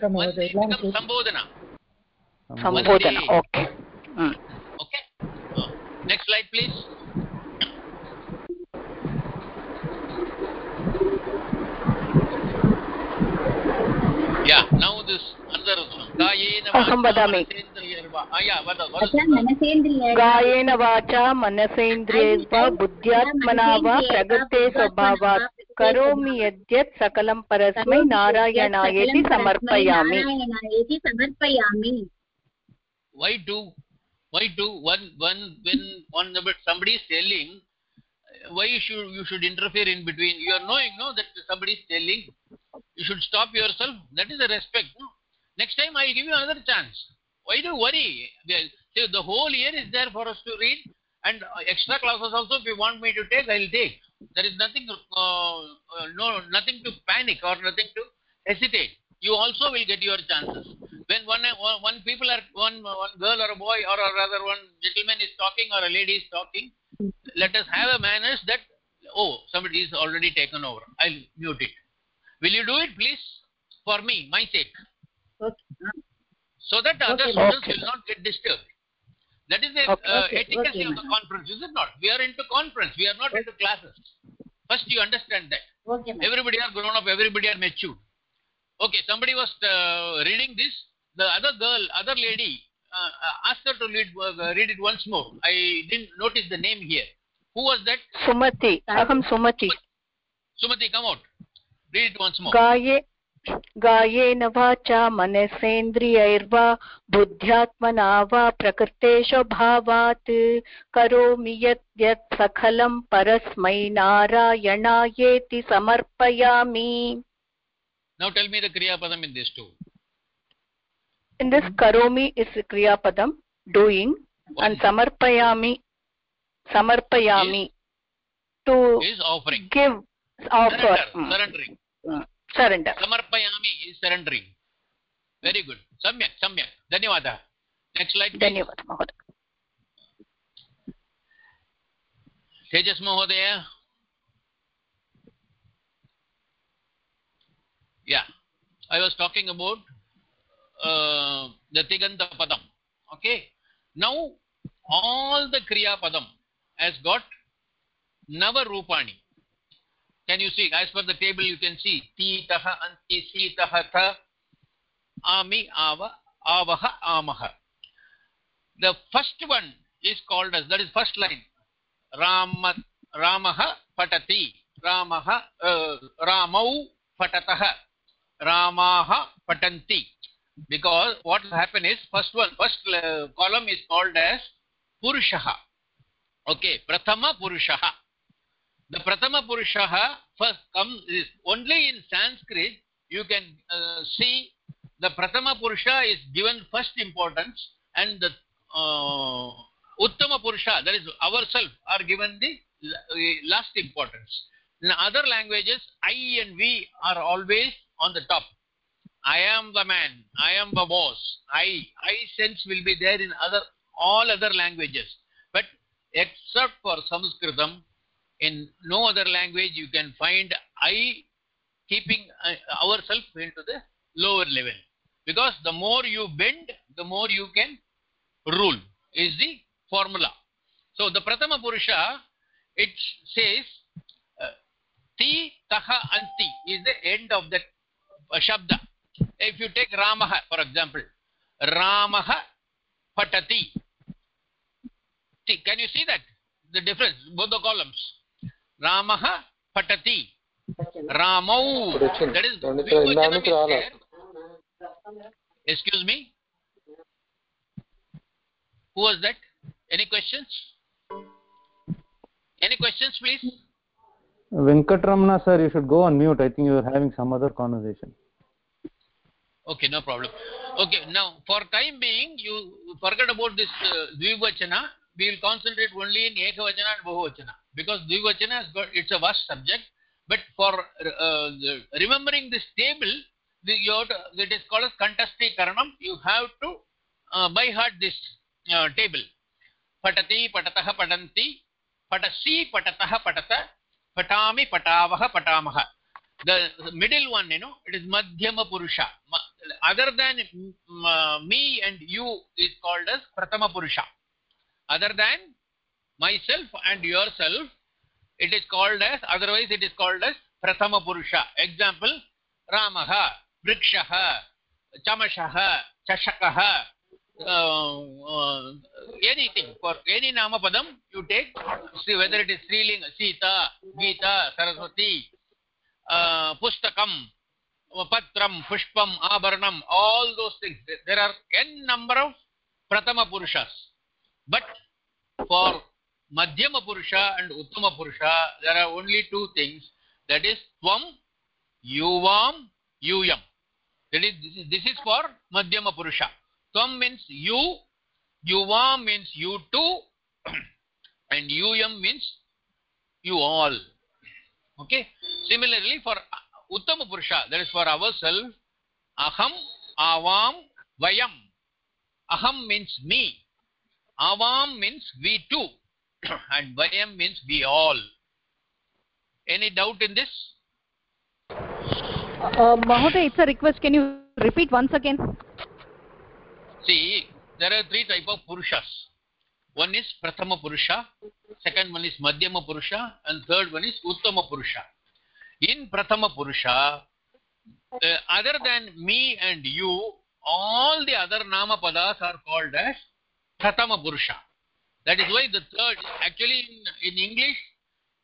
Speaker 2: sambodhana. Sambodhana okay. Mm. Okay. Oh, next
Speaker 5: slide please. गायेन वाचा मनसेन्द्रियैर्वा बुद्ध्यात्मना वा प्रकृते स्वभावात् करोमि यद्यत् सकलं परस्मै नारायणायेति समर्पयामि
Speaker 2: why do why do one one when one somebody is telling why you should you should interfere in between you are knowing no that somebody is telling you should stop yourself. That is the respect no? next time i will give you another chance. Why do you worry? The, the whole year is there for us to read and extra classes also if you want me to take i'll take. There is nothing uh, uh, no nothing to panic or nothing to hesitate. You also will get your chances. When one one people are one one girl or a boy or, or rather one gentleman is talking or a lady is talking let us have a manners that oh somebody is already taken over. I'll mute it will you do it please? For me my sake.
Speaker 3: Okay.
Speaker 2: so that
Speaker 3: okay,
Speaker 2: other students
Speaker 3: okay.
Speaker 2: will not get disturbed. That is the
Speaker 3: okay,
Speaker 2: uh,
Speaker 3: okay,
Speaker 2: etiquette
Speaker 3: okay,
Speaker 2: of the conference is it not? We are into conference. We are not into classes. First you understand that.
Speaker 3: Okay,
Speaker 2: everybody are grown up everybody are mature okay somebody was uh, reading this. The other girl other lady uh, asked her to read, uh, read it once more. I didn't notice the name here. Who was that?
Speaker 5: Sumati. Aham sumati.
Speaker 2: Sumati come out read once more
Speaker 5: gaye गायेन वाचा मनसेन्द्रियैर्वा बुद्ध्यात्मना वा प्रकृतेशभावात् करोमि यत् यत् सकलं परस्मै नारायणायेति समर्पयामि
Speaker 2: now tell me the kriya padam in this too
Speaker 5: in this karomi is kriya padam doing and samarpayami samarpayami to
Speaker 2: is offering
Speaker 5: give offer
Speaker 2: surrender, surrendering
Speaker 5: surrender
Speaker 2: samarpayami is surrendering very good samyak samyak dhanyawada next slide
Speaker 5: dhanyawad mahoday
Speaker 2: tejas yeah i was talking about uh, the tiganta padam okay now all the kriya padam has got nava rupani can you see as per the table you can see titaha anti sitaha tha ami ava avaha amaha the first one is called as that is first line rama ramaha patati ramaha uh, ramau patatah ramaha patanti because what will happen is first one first uh, column is called as purushaha okay prathama purushaha the prathama purushaha first comes is only in sanskrit you can uh, see the prathama purusha is given first importance and the uh, uttama purusha that is ourself are given the last importance. In other languages i and we are always on the top. I am the man i am the boss i i sense will be there in other all other languages. But except for sanskritam in no other language you can find i keeping uh, ourselves into the lower level. Because the more you bend the more you can rule is the formula. So the prathama purusha it says uh, ti taha anti is the end of that uh, shabda. If you take ramah for example ramah patati. Can you see that? The difference both the columns ramah patati ramau that is excuse me who was that any questions any questions please
Speaker 1: venkatramana sir you should go on mute i think you are having some other conversation
Speaker 2: okay no problem okay now for time being you forget about this uh, dvivachana we will concentrate only in ekavachana and bahuvachana because dvivachana has got it's a vast subject but for uh, remembering this table the, you to, it is called as kantasti karanam you have to uh, by heart this uh, table. Patati patatah patanti patasi patatah patata patami patavah patamaha. The middle one you know it is madhyama purusha. Other than uh, me and you is called as pratama purusha. Other than myself and yourself it is called as otherwise it is called as prathama purusha example ramaha vrikshaha chamashaha chashakaha uh, uh, anything for any nama padam you take see whether it is strilinga sita geeta saraswati uh, pustakam patram pushpam abharanam all those things there are n number of prathama purushas but for madhyama purusha and uttama purusha there are only two things. That is tvam yuvam yuyam. That is this is, this is for madhyama purusha. Tvam means you yuvam means you too and yuyam means you all. Okay? Similarly for uttama purusha that is for ourselves aham avam vayam. Aham means me. Avam means we too and vayam means we all. Any doubt in this?
Speaker 14: Uh, Mahoday, it's a request. Can you repeat once again?
Speaker 2: See there are three type of purushas. One is prathama purusha second one is madhyama purusha and third one is uttama purusha. In prathama purusha uh, other than me and you all the other nama padas are called as prathama purusha that is why the third actually in, in english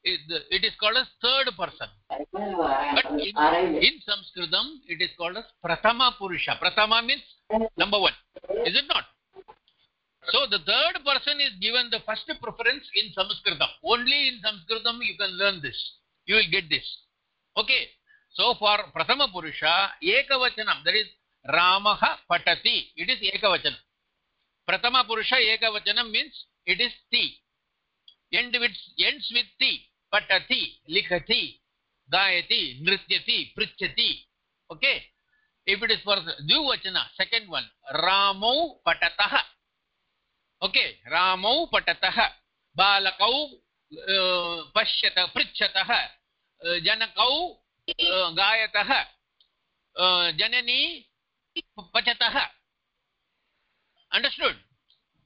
Speaker 2: it, it is called as third person. But in, in sanskritam it is called as prathama purusha. Prathama means number one is it not? So the third person is given the first preference in sanskritam. Only in sanskritam you can learn this. You will get this. Okay. So for prathama purusha ekavachanam that is ramah patati. It is ekavachanam. Prathama purusha ekavachanam means it is ti end with ends with ti patati likhati gayati nrityati prithyati okay if it is for dvivachana second one ramau patatah okay ramau patatah balakau uh, uh, janakau uh, gayatah uh, janani pachatah understood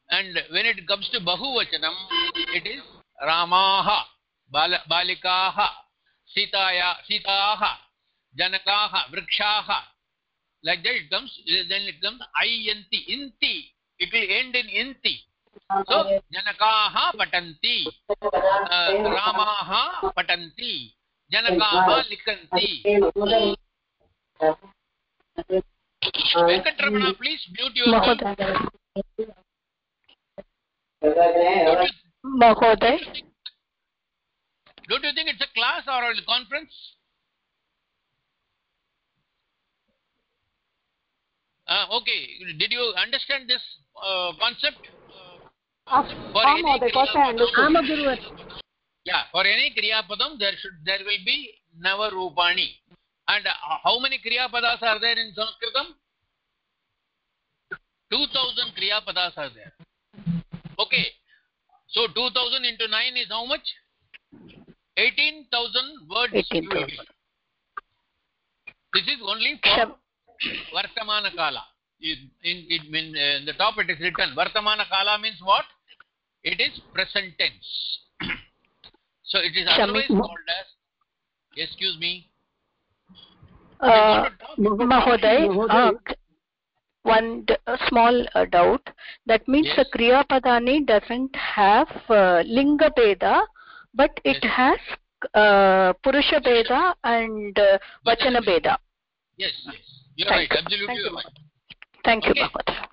Speaker 2: and when it comes to bahuvachanam it is ramaha Bal balikaha sitaya sitaha janakaha vrikshaha. Like that it comes then it comes ayanti inti. It will end in inti. So janakaha patanti. Uh, ramaha patanti. Janakaha likanti. Venkatramana please mute yourself don't you think it's a class or conference okay did you understand this concept for any क्रियापदम there should there will be नव रूपाणी and how many क्रियापदार्थ are there in संस्कृतम two thousand क्रियापदार्थ are there Okay, so 2000 into 9 is how much? 18,000 words 18, This is only for Vartamana Kala. In, in, in, in the top it is written Vartamana Kala means what? It is present tense. so it is otherwise called as, excuse me.
Speaker 5: Uh, Mahoday, uh, one small uh, doubt. That means yes. the Kriya Padani doesn't have uh, Linga Beda, but it yes. has uh, Purusha Beda and uh, Vachana Beda.
Speaker 2: Yes, yes. You're Thank right. Absolutely
Speaker 5: Thank
Speaker 2: you.
Speaker 5: right. Thank
Speaker 2: okay.
Speaker 5: you, Mahoday.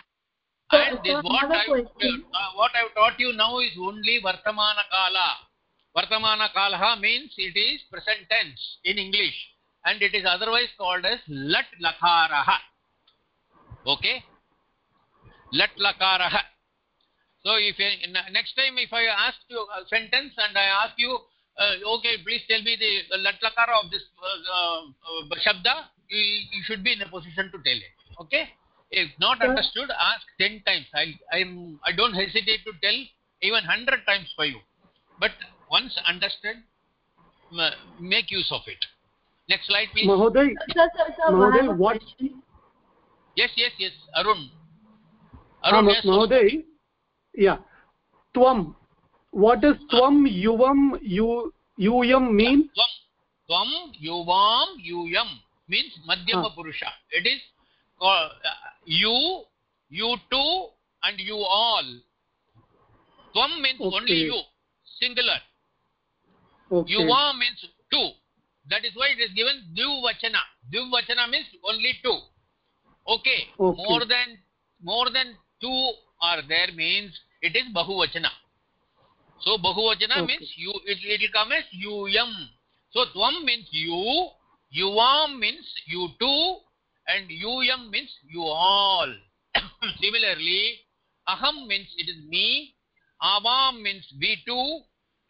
Speaker 2: And this, what, I, uh, what I've taught you now is only Vartamana Kala. Vartamana Kalaha means it is present tense in English and it is otherwise called as Lat Lakaraha. Okay? Lat Lakaraha. So if next time if I ask you a sentence and I ask you, uh, okay, please tell me the Lat Lakara of this uh, uh, Shabda, you, you should be in a position to tell it. Okay? If not understood, ask 10 times. I, I'm, I don't hesitate to tell even 100 times for you. But once understood, make use of it. Next slide, please.
Speaker 9: Mahoday, sir, sir, sir, Mahoday what?
Speaker 2: Yes, yes, yes. Arun. Arun,
Speaker 9: yes. Mahoday, yeah. Tvam. What does tvam, yuvam, yu, yuyam mean?
Speaker 2: Tvam, tvam yuvam, yuyam means Madhyama ah. Purusha. It is uh, you, you two, and you all. Tvam means okay. only you, singular.
Speaker 9: Okay.
Speaker 2: Yuva means two. That is why it is given Dvivachana. Dvivachana means only two. Okay.
Speaker 9: okay.
Speaker 2: More than more than two are there means it is Bahuvachana. So Bahuvachana okay. means you it, it will come as Yuyam. So Tvam means you, Yuvam means you two, and Yuyam means you all. Similarly, Aham means it is me, Avam means we two,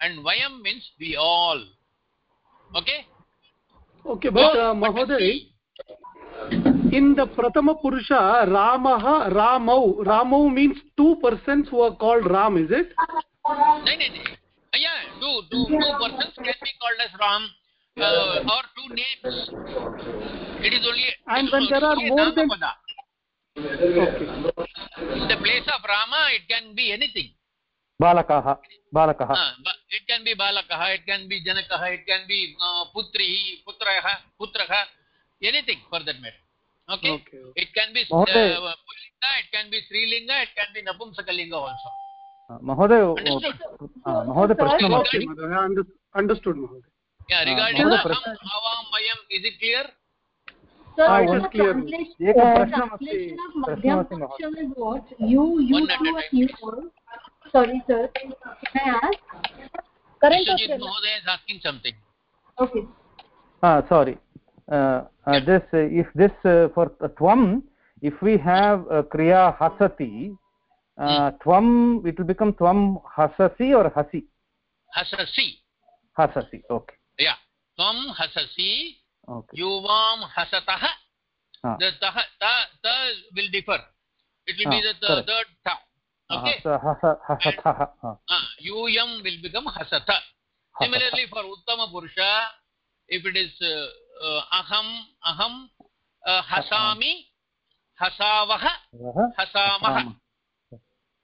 Speaker 2: and Vayam means we all. Okay?
Speaker 9: Okay, but uh, Mahoday, in the Pratama Purusha, Ramaha, Ramau, Ramau means two persons who are called Ram, is it?
Speaker 2: No, no, no. Yeah, two, two, two persons can be called as Ram uh, or two names. It is only.
Speaker 9: And when there are more than.
Speaker 2: Okay. In the place of Rama, it can be anything.
Speaker 1: Balakaha. Balakaha. Uh,
Speaker 2: it can be Balakaha, it can be Janakaha, it can be uh, Putri, Putraha, Putraha, anything for that matter. Okay?
Speaker 9: okay, okay.
Speaker 2: It can be uh, Pullinga, it can be Srilinga, it can be Napumsakalinga also.
Speaker 1: महोदय
Speaker 9: महोदय प्रश्नमस्ति understood महोदय
Speaker 2: yeah regarding aham avam mayam is it clear
Speaker 9: Sir, it is clear.
Speaker 4: Translation of Madhyam Paksham is what? You, you two and you all. Sorry, sir. Can I ask?
Speaker 2: Current Vishwajit Mahoday is asking something.
Speaker 4: Okay.
Speaker 1: Ah, sorry. Uh, uh, this uh, if this uh, for tvam if we have uh, kriya hasati uh, hmm. tvam it will become tvam hasasi or hasi?
Speaker 2: Hasasi.
Speaker 1: Hasasi okay.
Speaker 2: Yeah. Tvam hasasi okay. yuvam hasatah. Ah. the ta, ta, ta will differ. It will ah, be the th third ta okay?
Speaker 1: Hasatah
Speaker 2: uh, yum will become hasata similarly for uttama purusha if it is uh, uh, aham aham uh, hasami hasavah hasamah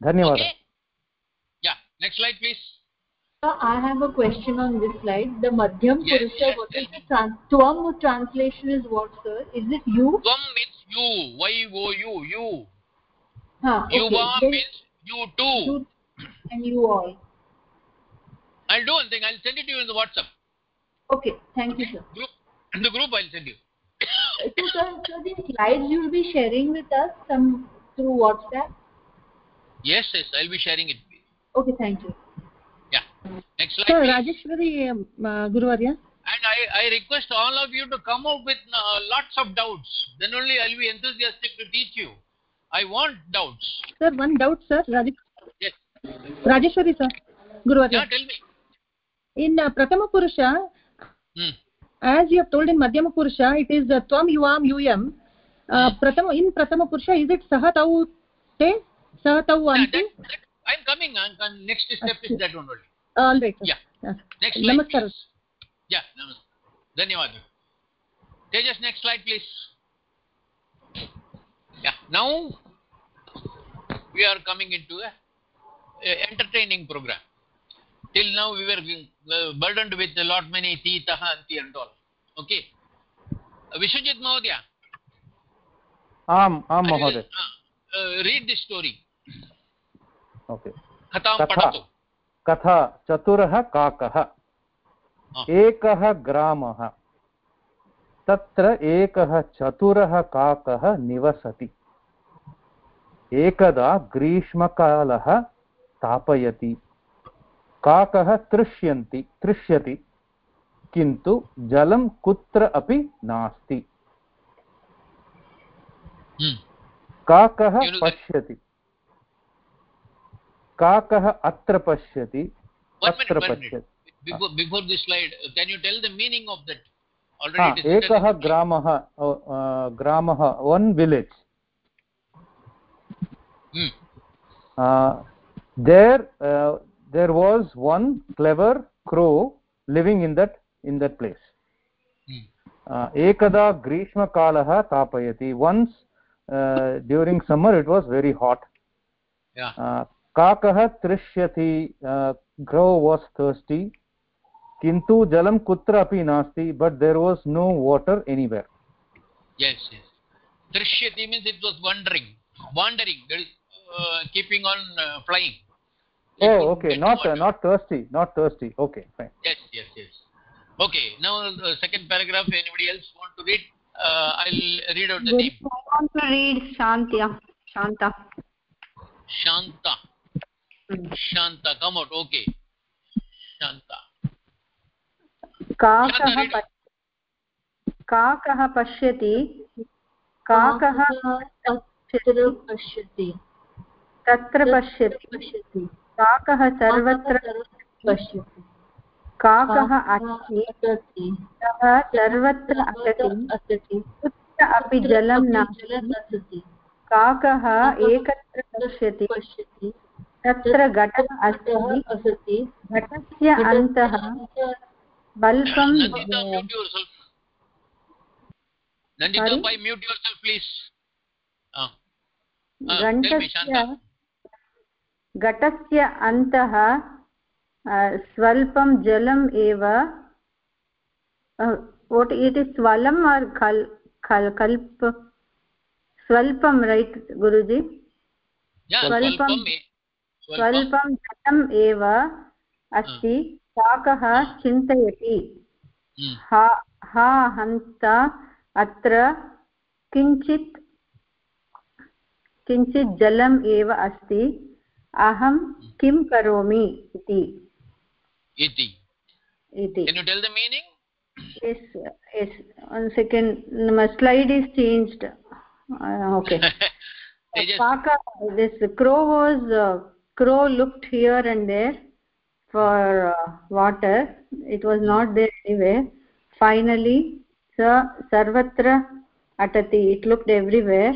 Speaker 1: धन्यवाद
Speaker 2: okay? yeah next slide please
Speaker 4: I have a question on this slide. The Madhyam yes, Purusha, yes, what is the trans Tvam translation is what, sir? Is it you?
Speaker 2: Tvam means you. Y-O-U, you.
Speaker 4: Huh, okay.
Speaker 2: Yuva
Speaker 4: then,
Speaker 2: means you too.
Speaker 4: You and you all.
Speaker 2: I'll do one thing. I'll send it to you in the WhatsApp.
Speaker 4: Okay. Thank okay. you, sir.
Speaker 2: Group, in the group, I'll send you.
Speaker 4: so, sir, so these slides you will be sharing with us some through WhatsApp?
Speaker 2: Yes, yes. I'll be sharing it.
Speaker 4: Okay. Thank you.
Speaker 2: Yeah. Next slide.
Speaker 6: Sir, Rajeshwari um, uh, Guruvarya.
Speaker 2: And I, I request all of you to come up with uh, lots of doubts. Then only I'll be enthusiastic to teach you. I want doubts.
Speaker 6: Sir, one doubt, sir. Rajesh.
Speaker 2: Yes.
Speaker 6: Rajeshwari, sir. Guruvarya.
Speaker 2: Yeah, tell me.
Speaker 6: In uh, Pratama Purusha,
Speaker 2: hmm.
Speaker 6: As you have told in Madhyama Purusha, it is uh, Tvam Yuvam Yuyam. Uh,
Speaker 2: hmm.
Speaker 6: In Pratama Purusha, is it Sahatau Te? Sahatau Antu?
Speaker 2: Yeah, that, that, I'm coming. I'm, next step
Speaker 6: Achha.
Speaker 2: is that one only.
Speaker 6: All right.
Speaker 2: Yeah.
Speaker 6: yeah.
Speaker 2: Next slide.
Speaker 6: Namaskar.
Speaker 2: Please. Yeah. Namaskar. Dhanyawad. Tejas, next slide, please. Yeah. Now we are coming into a, a entertaining program. Till now we were uh, burdened with a lot many ti, anti and all. Okay. Vishwajit महोदय
Speaker 1: आम् आं महोदय
Speaker 2: read दि story
Speaker 1: okay
Speaker 2: कथां पठतु
Speaker 1: कथा चतुरः काकः एकः ग्रामः तत्र एकः चतुरः काकः निवसति एकदा ग्रीष्मकालः तापयति काकः तृष्यन्ति तृष्यति किन्तु जलं कुत्र अपि नास्ति।
Speaker 2: हम्म।
Speaker 1: काकः पश्यति। काकः अत्र पश्यति अत्र पश्यति। एकः ग्रामः ग्रामः one village there there was one clever crow living in that in that place. Ekada grishma kalah tapayati. Once uh, during summer it was very hot.
Speaker 2: Yeah.
Speaker 1: Uh, kakah trishyati uh, crow was thirsty. Kintu jalam kutra api nasti but there was no water anywhere.
Speaker 2: Yes yes. Trishyati means it was wandering. Wandering uh, keeping on uh, flying
Speaker 1: oh okay not uh, not thirsty not thirsty okay fine
Speaker 2: yes yes yes okay now the second paragraph anybody else want to read uh, i'll read out the yes, name
Speaker 3: i want to read shantya shanta
Speaker 2: shanta hmm. shanta come out okay shanta
Speaker 3: काकः काकः पश्यति काकः
Speaker 4: पश्यति
Speaker 3: तत्र पश्यति काकः सर्वत्र
Speaker 4: पश्यति।
Speaker 3: काकः अस्ति सः सर्वत्र अटति कुत्र अपि जलं नास्ति काकः एकत्र पश्यति तत्र घटः अस्ति घटस्य अन्तः स्वल्पं घण्टस्य घटस्य अन्तः स्वल्पं जलम् एव वोट् इट् इस् स्वलम् आर् खल् खल् कल्प? स्वल्पं रैट् गुरुजि? स्वल्पं स्वल्पं जलम् एव अस्ति काकः चिन्तयति। हा हा हन्त अत्र किञ्चित् किञ्चित् जलम् एव अस्ति। अहं किं करोमि इति
Speaker 2: इति can you tell the meaning
Speaker 3: yes yes one second my slide is changed uh, okay just... Paka, this crow was uh, crow looked here and there for uh, water it was not there anywhere finally sa sarvatra atati it looked everywhere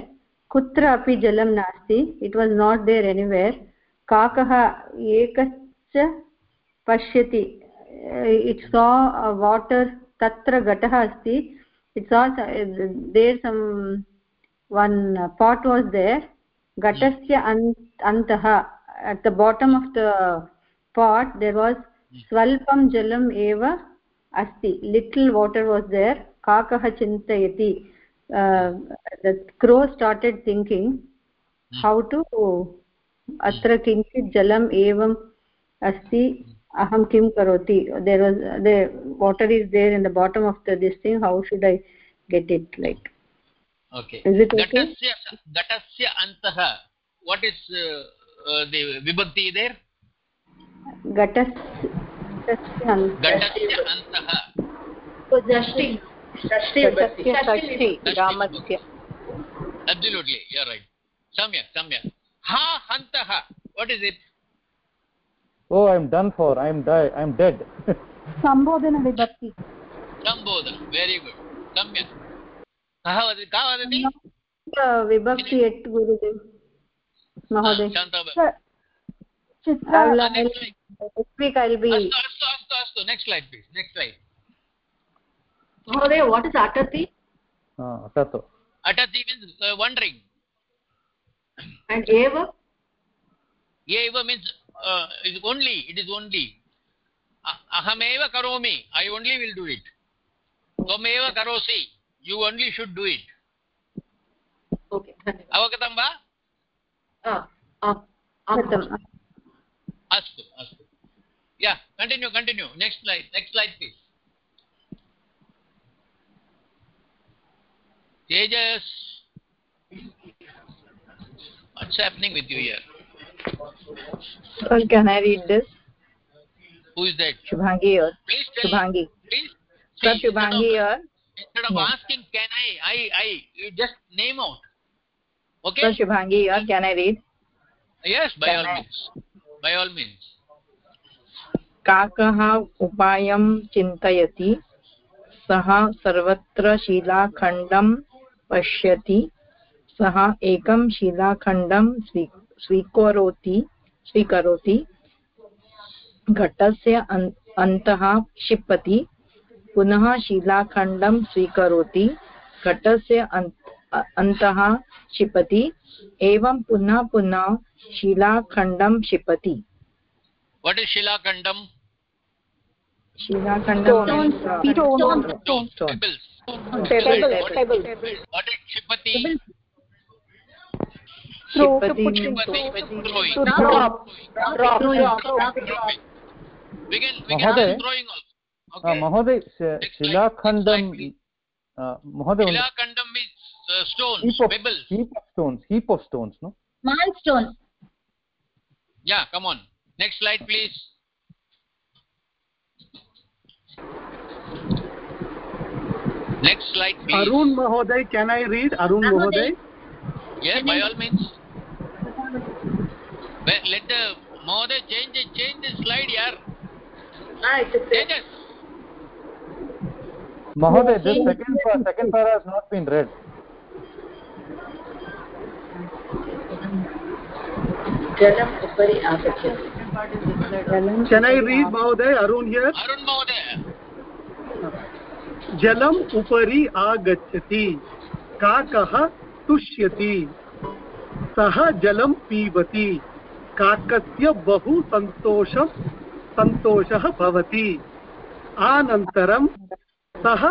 Speaker 3: kutra api jalam nasti it was not there anywhere काकः एकश्च पश्यति। It सा water तत्र घटः अस्ति। It सा there सम् one part was there घटस्य अन्तः at the bottom of the pot there was स्वल्पं जलम् एव अस्ति। लिटिल् वाटर् वास् देर् काकः चिन्तयति। Crow started thinking how to अत्र किञ्चित् जलम् एवम् अस्ति। अहं किं करोति? There was the water is there in the bottom of the this thing how should I get it like
Speaker 2: घटस्य अन्तः वाट् इस् विभक्ति देर्
Speaker 3: घटस्य
Speaker 2: अन्तः Absolutely, you're right. Samyak, Samyak. ha hantah what is it
Speaker 1: oh i am done for i am die i am dead
Speaker 13: sambodhana vibhakti
Speaker 2: sambodhana very good samyak कः वदति का वदति
Speaker 3: विभक्ति एट् गुरुदेव महोदय
Speaker 2: अस्तु अस्तु अस्तु next slide please next slide
Speaker 4: महोदय what is अटति
Speaker 1: अटतु
Speaker 2: अटति means वण्डरिङ्ग्
Speaker 4: And eva
Speaker 2: eva means uh, is only it is only aham eva karomi i only will do it tvam eva karosi you only should do it
Speaker 12: okay
Speaker 2: avagatam va astu astu yeah continue continue next slide next slide please tejas what's happening with you here
Speaker 10: Sir, can I read this?
Speaker 2: Who is that?
Speaker 10: Shubhangi here.
Speaker 2: Please tell
Speaker 10: Shubhangi.
Speaker 2: Please.
Speaker 10: Sir, Shubhangi here.
Speaker 2: Instead of
Speaker 10: Yeah.
Speaker 2: asking, can I, I, I, you just name out. Okay?
Speaker 10: Sir, Shubhangi here. Can I read?
Speaker 2: Yes, by
Speaker 10: Can
Speaker 2: all
Speaker 10: I-
Speaker 2: means. By all means.
Speaker 10: काकः उपायं चिन्तयति सः सर्वत्र शिलाखण्डं पश्यति सः एकं शिलाखण्डं स्वी स्वीकरोति स्वीकरोति। घटस्य अन्- अन्तः क्षिपति पुनः शिलाखण्डं स्वीकरोति। घटस्य अन्त- क्षिपति एवं पुनः पुनः शिलाखण्डं क्षिपति।
Speaker 2: What is Shila Kandam?
Speaker 10: शिलाखण्डं means,
Speaker 1: महोदय शिलाखण्डं uh, महोदय
Speaker 2: uh, stones,
Speaker 1: heap of,
Speaker 2: pebbles.
Speaker 1: heap of stones heap of stones no
Speaker 4: milestone
Speaker 2: Yeah, come on. Next slide, please. Next slide, please.
Speaker 15: Arun Mahoday, can I read? Arun Mahoday?
Speaker 2: Yes, by all means. Let the Mahoday change it, change the slide, yaar. Change it.
Speaker 1: महोदय this second pa- second para has not been read
Speaker 12: जलम् उपरि आगच्छति
Speaker 15: Can I read Mahoday? Arun here?
Speaker 2: Arun Mahoday.
Speaker 15: जलम् उपरि आगच्छति काकः तुष्यति सः जलं पिबति काकस्य बहु सन्तोषं सन्तोषः भवति अनन्तरं सः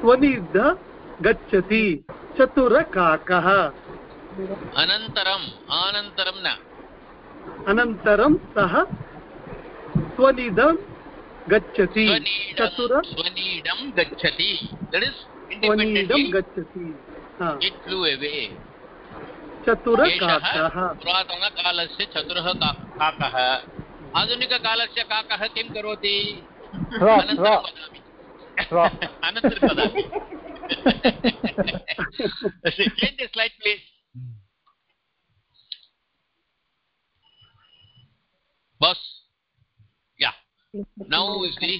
Speaker 15: स्वनिर्ध गच्छति चतुरकाकः
Speaker 2: Anantaram. Anantaram na.
Speaker 15: अनन्तरं सः स्वनिधं गच्छति चतुर
Speaker 2: gachati. That is
Speaker 15: स्वनिधं
Speaker 2: independently
Speaker 15: गच्छति हा,
Speaker 2: it flew away. पुरातनकालस्य चतुरः काकः। आधुनिककालस्य काकः किं करोति? बस् yeah now is the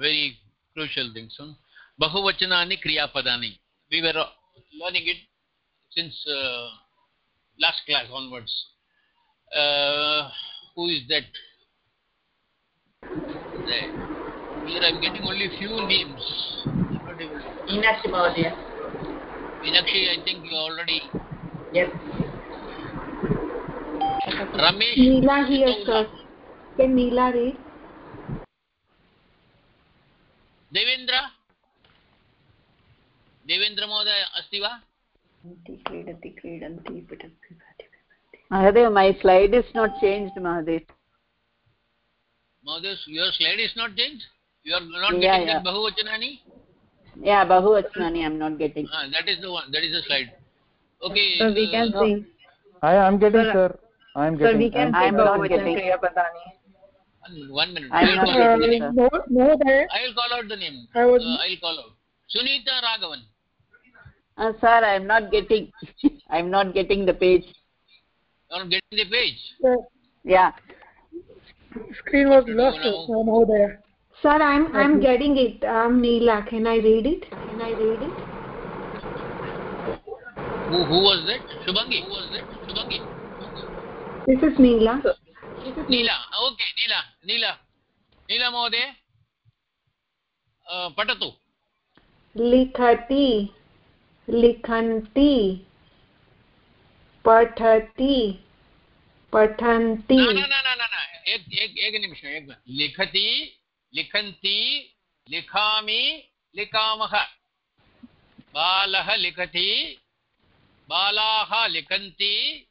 Speaker 2: very crucial things बहुवचनानि क्रियापदानि we were learning it since uh, last class onwards. Uh, who is that? There. Here I'm getting only few names. I'm not able to-
Speaker 12: Meenakshi महोदय
Speaker 2: Meenakshi, I think you already.
Speaker 12: Yes.
Speaker 2: Ramesh.
Speaker 3: Neela here, sir. Can Neela read?
Speaker 2: Devendra Devendra महोदय अस्ति वा
Speaker 3: क्रीडति क्रीडन्ति पठन्ति
Speaker 12: Mahadev, my slide is not changed, Mahadev.
Speaker 2: महोदय your slide is not changed you are not
Speaker 12: Yeah,
Speaker 2: getting
Speaker 12: yeah.
Speaker 2: that bahuvachanani
Speaker 12: Yeah, Bahuvachanani I'm not getting.
Speaker 2: ah, that is the one that is the slide okay
Speaker 10: So we can
Speaker 2: uh,
Speaker 10: see.
Speaker 1: I am getting
Speaker 10: Sir,
Speaker 1: sir I am
Speaker 10: Sir,
Speaker 1: getting
Speaker 10: we can
Speaker 1: I am
Speaker 10: Bahuvachan Kriyapadani.
Speaker 2: one, one minute
Speaker 12: I'm
Speaker 2: I'll
Speaker 12: not
Speaker 2: call, out,
Speaker 12: getting sir.
Speaker 9: Mo- Mahoday,
Speaker 2: I will call out the name
Speaker 9: I
Speaker 2: uh, call out Sunita Raghavan
Speaker 12: uh, sir i am not getting i am not getting the page.
Speaker 2: Not getting the page?
Speaker 9: Yeah,
Speaker 12: yeah.
Speaker 9: screen was lost. somehow there.
Speaker 3: Sir i'm i'm getting it. I'm neela can i read it? Can i read it?
Speaker 2: Who, who was that? Shubhangi. Who was that? Shubhangi.
Speaker 3: This is neela.
Speaker 2: This is neela. Okay neela. Neela. Neela mohode uh, patatu.
Speaker 3: Likhati लिखन्ति पठति पठन्ति।
Speaker 2: न न न न न एक एक एक निमिष एक लिखति लिखन्ति लिखामि लिखामः। बालः लिखति बालाः लिखन्ति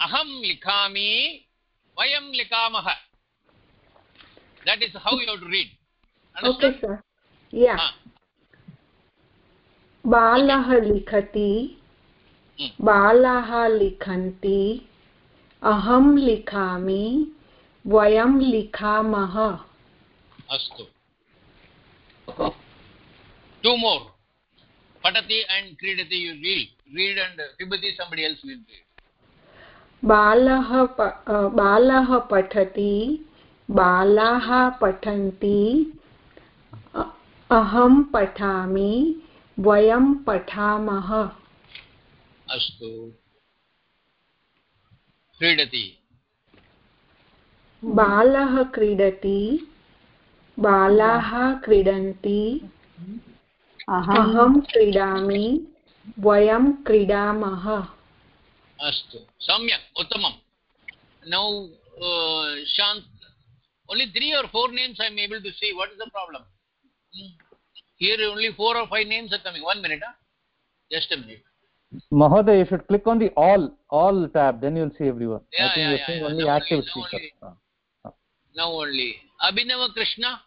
Speaker 2: अहं लिखामि वयं लिखामः। Have to read.
Speaker 16: Okay sir. Yeah. बालः लिखति बालाः लिखन्ति अहं लिखामि वयं लिखामः।
Speaker 2: अस्तु। टु मोर् पठति अण्ड् क्रीडति यु रीड् रीड् अण्ड् पिबति सम्बडि एल्स् विल् रीड्
Speaker 16: बालः बालः पठति बालाः पठन्ति अहं पठामि वयं पठामः।
Speaker 2: अस्तु। क्रीडति।
Speaker 16: बालः क्रीडति बालाः क्रीडन्ति अहं क्रीडामि वयं क्रीडामः।
Speaker 2: अस्तु। सम्यक् उत्तमं। नौ शान्त only three or four names i am able to see. What is the problem? Hmm. Here only four or five names are coming one minute huh? just a minute
Speaker 1: Mahoday, you should click on the all all tab, then you'll see everyone.
Speaker 2: Yeah,
Speaker 1: I think
Speaker 2: yeah,
Speaker 1: you're
Speaker 2: yeah,
Speaker 1: seeing
Speaker 2: yeah.
Speaker 1: only
Speaker 2: now
Speaker 1: active
Speaker 2: only,
Speaker 1: speakers.
Speaker 2: Now only, now only. Abhinava Krishna?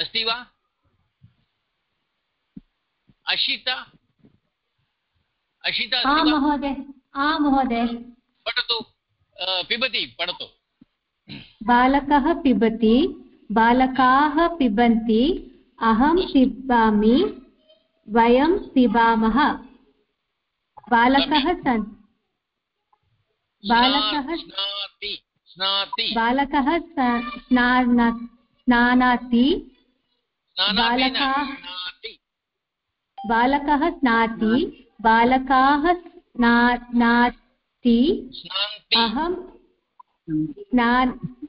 Speaker 2: अस्ति वा अशिता अशिता
Speaker 17: महोदय आ महोदय
Speaker 2: पठतु पिबति पठतु
Speaker 17: बालकः पिबति बालकाः पिबन्ति अहं पिबामि वयं पिबामः। बालकः सन् बालकः बालकः स्नानाति। बालकाः बालकः स्नाति बालकाः स्नाति। अहं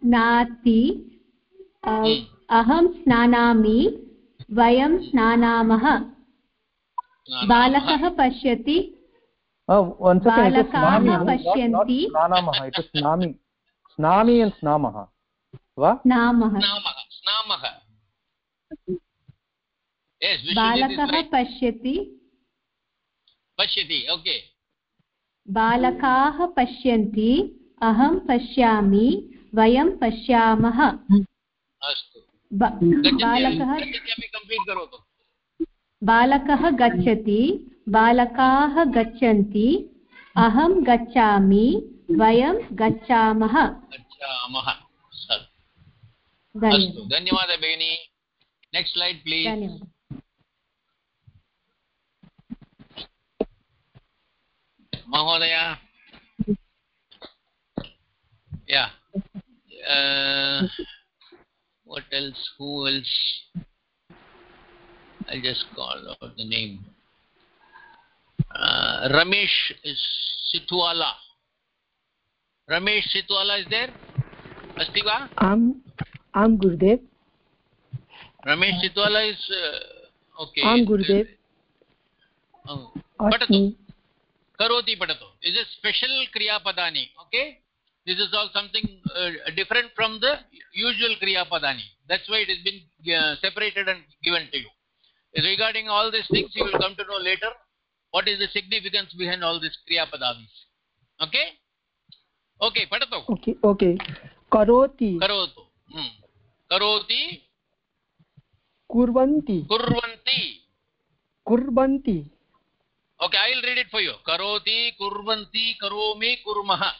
Speaker 17: स्नाति। अहं स्नानामि वयं स्नानामः। बालकः पश्यति। बालकाः पश्यन्ति।
Speaker 1: स्नानामः इति स्नामि स्नामि स्नामः। वा?
Speaker 17: स्नामः।
Speaker 2: स्नामः
Speaker 17: बालकः पश्यति।
Speaker 2: पश्यति ओके
Speaker 17: बालकाः पश्यन्ति। अहं पश्यामि वयं पश्यामः। बालकः
Speaker 2: कम्प्लीट् करोतु
Speaker 17: बालकः गच्छति बालकाः गच्छन्ति अहं गच्छामि वयं गच्छामः।
Speaker 2: गच्छामः। अस्तु धन्यवादः भगिनी। नेक्स्ट् स्लैड् प्लीस्
Speaker 17: धन्यवादः।
Speaker 2: महोदय। yeah. uh, what else who else i'll just call out the name uh, ramesh sitwala ramesh sitwala is there asti va
Speaker 9: am am gurudev
Speaker 2: ramesh sitwala is uh, okay
Speaker 9: am gurudev
Speaker 2: oh, padatu karoti padatu is a special kriya padani okay this is all something uh, different from the usual kriya padani that's why it has been uh, separated and given to you. Regarding all these things you will come to know later what is the significance behind all these kriya padanis okay okay
Speaker 9: okay okay. Karoti.
Speaker 2: Karotu hmm. karoti.
Speaker 9: Kurvanti.
Speaker 2: Kurvanti.
Speaker 9: Kurvanti.
Speaker 2: Okay i will read it for you. Karoti kurvanti karomi kurmah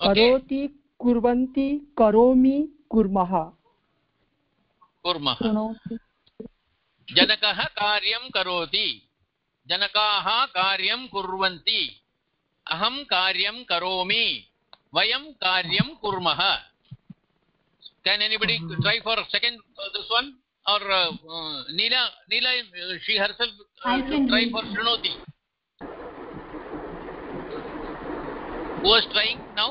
Speaker 9: करोति कुर्वन्ति करोमि कुर्मः
Speaker 2: कुर्मः जनकः कार्यं करोति जनकाः कार्यं कुर्वन्ति अहं कार्यं करोमि वयं कार्यं कुर्मः can anybody mm -hmm. try for a second uh, this one or uh, uh, neela neela uh, she herself uh, try for shrunoti who was trying now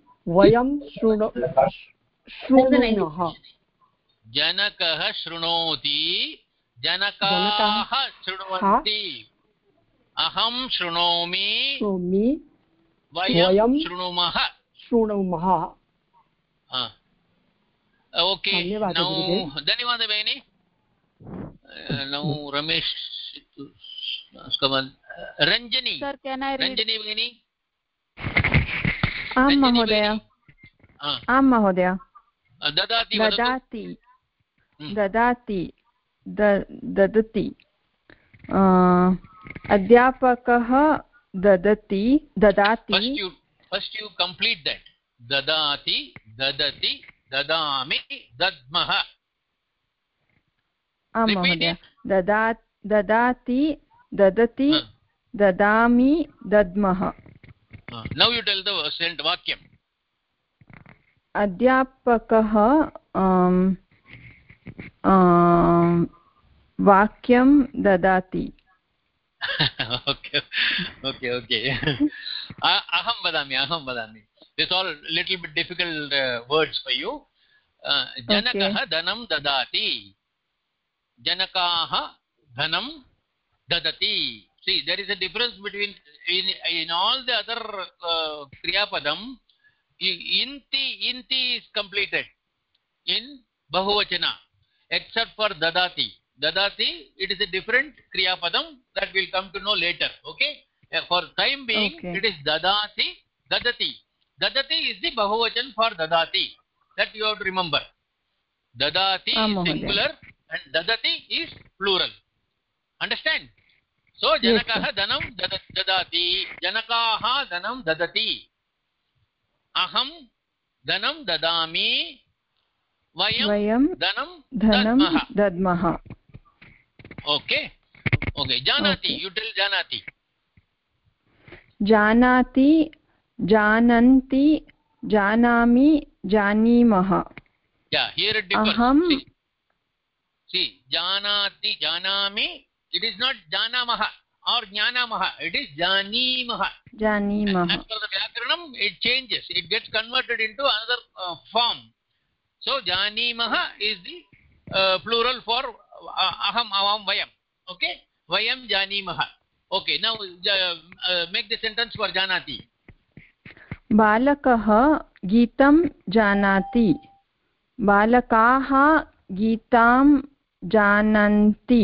Speaker 17: वयं शृणो शृणुमः
Speaker 2: जनकः शृणोति। जनकाः शृण्वन्ति। अहं शृणोमि।
Speaker 17: शृणोमि।
Speaker 2: वयं शृणुमः।
Speaker 17: शृणुमः।
Speaker 2: ओके धन्यवादः भगिनि नौ रमेश रञ्जनी। रञ्जनी भगिनी
Speaker 8: आं महोदय। आं महोदय।
Speaker 2: ददाति
Speaker 8: ददाति। ददाति। ददति। अध्यापकः ददति। ददाति।
Speaker 2: फस्ट् यु कम्प्लीट् देट् ददाति ददति ददामि दद्मः।
Speaker 8: आं महोदय। ददा ददाति ददति ददामि दद्मः।
Speaker 2: नौ यु टेल् द वाक्यम्
Speaker 8: अध्यापकः वाक्यं ददाति।
Speaker 2: ओके ओके ओके अहं वदामि अहं वदामि। This all little bit difficult words for you जनकः धनं ददाति। जनकाः धनं ददति। See there is a difference between in in all the other uh, kriya padam inti inti is completed in bahuvachana except for dadati. Dadati it is a different kriya padam that will come to know later okay? For time being okay. it is dadati dadati. Dadati is the bahuvachan for dadati that you have to remember. Dadati is singular and dadati is plural. Understand सो जनकः धनं ददाति। जनकाः धनं ददति। अहं धनं ददामि। वयं
Speaker 8: धनं दद्मः।
Speaker 2: ओके? ओके जानाति युटिल् जानाति। जानाति
Speaker 8: जानन्ति जानामि जानीमः। अहं
Speaker 2: जानाति जानामि it is not janamah or jnanamah it is janimah
Speaker 8: janimah
Speaker 2: as per the vyakaranam it changes it gets converted into another uh, form so janimah is the uh, plural for uh, aham avam vayam okay vayam janimah okay now uh, make the sentence for janati
Speaker 8: बालकः गीतं जानाति बालकाः गीतां जानन्ति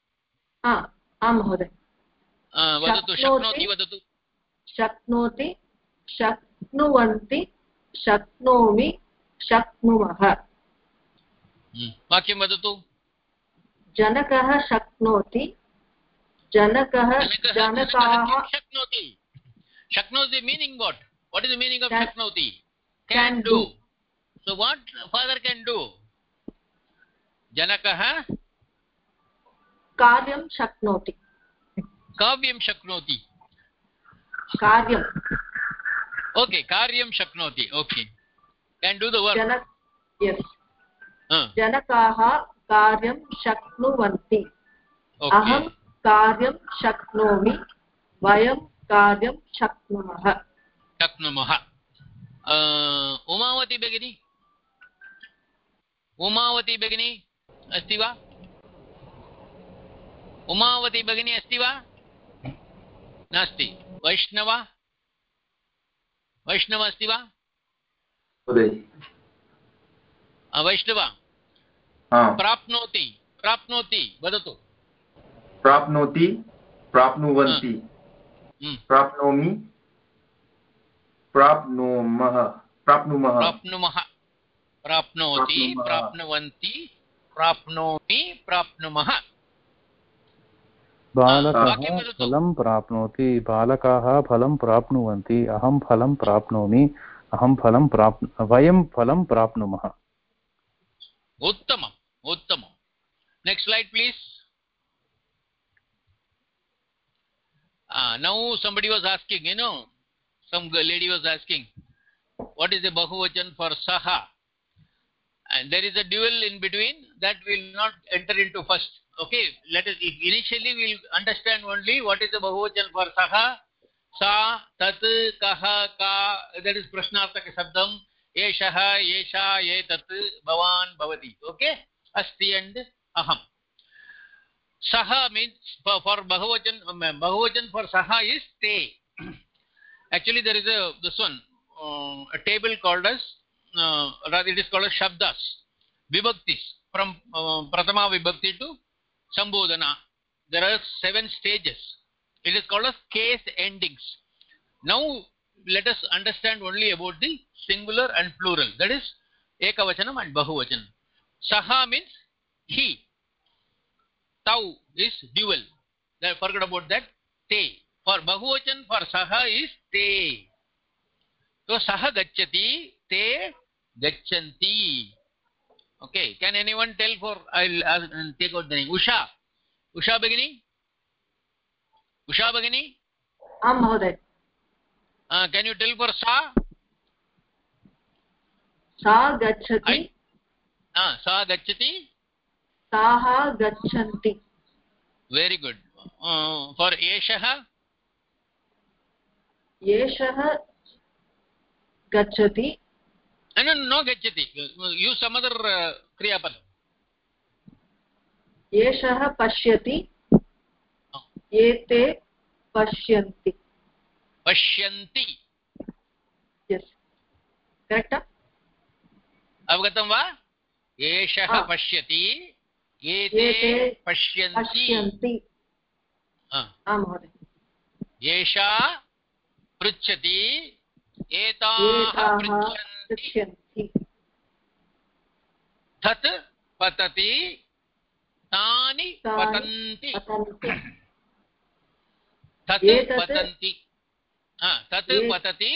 Speaker 4: आं महोदय.
Speaker 2: वदतु शक्नोति वदतु.
Speaker 4: शक्नोति शक्नुवन्ति शक्नोमि शक्नुमः
Speaker 2: वाक्यं वदतु.
Speaker 4: जनकः शक्नोति जनकः जनकाः
Speaker 2: शक्नोति शक्नोति. Meaning what meaning of shaknoti can, can do. do. So what father can do? janakah
Speaker 4: कार्यं शक्नोति।
Speaker 2: काव्यं शक्नोति।
Speaker 4: कार्यम्
Speaker 2: ओके कार्यं शक्नोति okay can do the work
Speaker 4: Janak yes जनकाः कार्यं शक्नुवन्ति। अहं कार्यं शक्नोमि वयं कार्यं शक्नुमः।
Speaker 2: शक्नुमः। उमावती भगिनी? उमावती भगिनी अस्ति वा? उमावती भगिनी अस्ति वा? नास्ति। वैष्णव? वैष्णव अस्ति वा? वैष्णव? प्राप्नोति प्राप्नोति वदतु।
Speaker 18: प्राप्नोति प्राप्नुवन्ति। प्राप्नोमि प्राप्नुमः प्राप्नुमः।
Speaker 2: प्राप्नुमः। प्राप्नोति प्राप्नुवन्ति प्राप्नोमि प्राप्नुमः।
Speaker 1: बालकः फलं प्राप्नोति बालकाः फलं प्राप्नुवन्ति अहं फलं प्राप्नोमि अहं फलं प्राप् वयं फलं प्राप्नुमः
Speaker 2: उत्तमम् उत्तमम् next slide please uh, somebody was asking you know some lady was asking what is the bahuvachan for saha and there is a dual in between that we will not enter into first okay let us initially we'll understand only what is the bahuvachan for saha sa tat kaha ka that is prashnarthaka shabdam esha etat bhavan bhavati okay asti and aham saha means for, for bahuvachan bahuvachan for saha is te actually there is a this one uh, a table called as uh, it is called as shabdas vibhaktis from uh, pratama vibhakti to sambodhana there are seven stages it is called as case endings now let us understand only about the singular and plural that is ekavachanam and bahuvachanam saha means he tau is dual that forget about that te for bahuvachan for saha is te so saha gacchati te gacchanti okay can anyone tell for i'll uh, take out the name usha usha bagini usha bagini
Speaker 4: आं महोदय
Speaker 2: uh, can you tell for sa
Speaker 4: सा गच्छति
Speaker 2: uh, sa gacchati
Speaker 4: ताः गच्छन्ति
Speaker 2: very good uh, for eshah
Speaker 4: एषः गच्छति
Speaker 2: no no no gacchati use some other uh, kriya pad
Speaker 4: एषः पश्यति एते पश्यन्ति।
Speaker 2: पश्यन्ति।
Speaker 4: यस् करेक्ट्
Speaker 2: अवगतं वा? एषः पश्यति एते पश्यन्ति। एषा पृच्छति एताः पृच्छन्ति
Speaker 4: पृच्छन्ति।
Speaker 2: तत् पतति तानि
Speaker 4: तानि
Speaker 2: पतन्ति। तत् पतन्ति। तत् पतति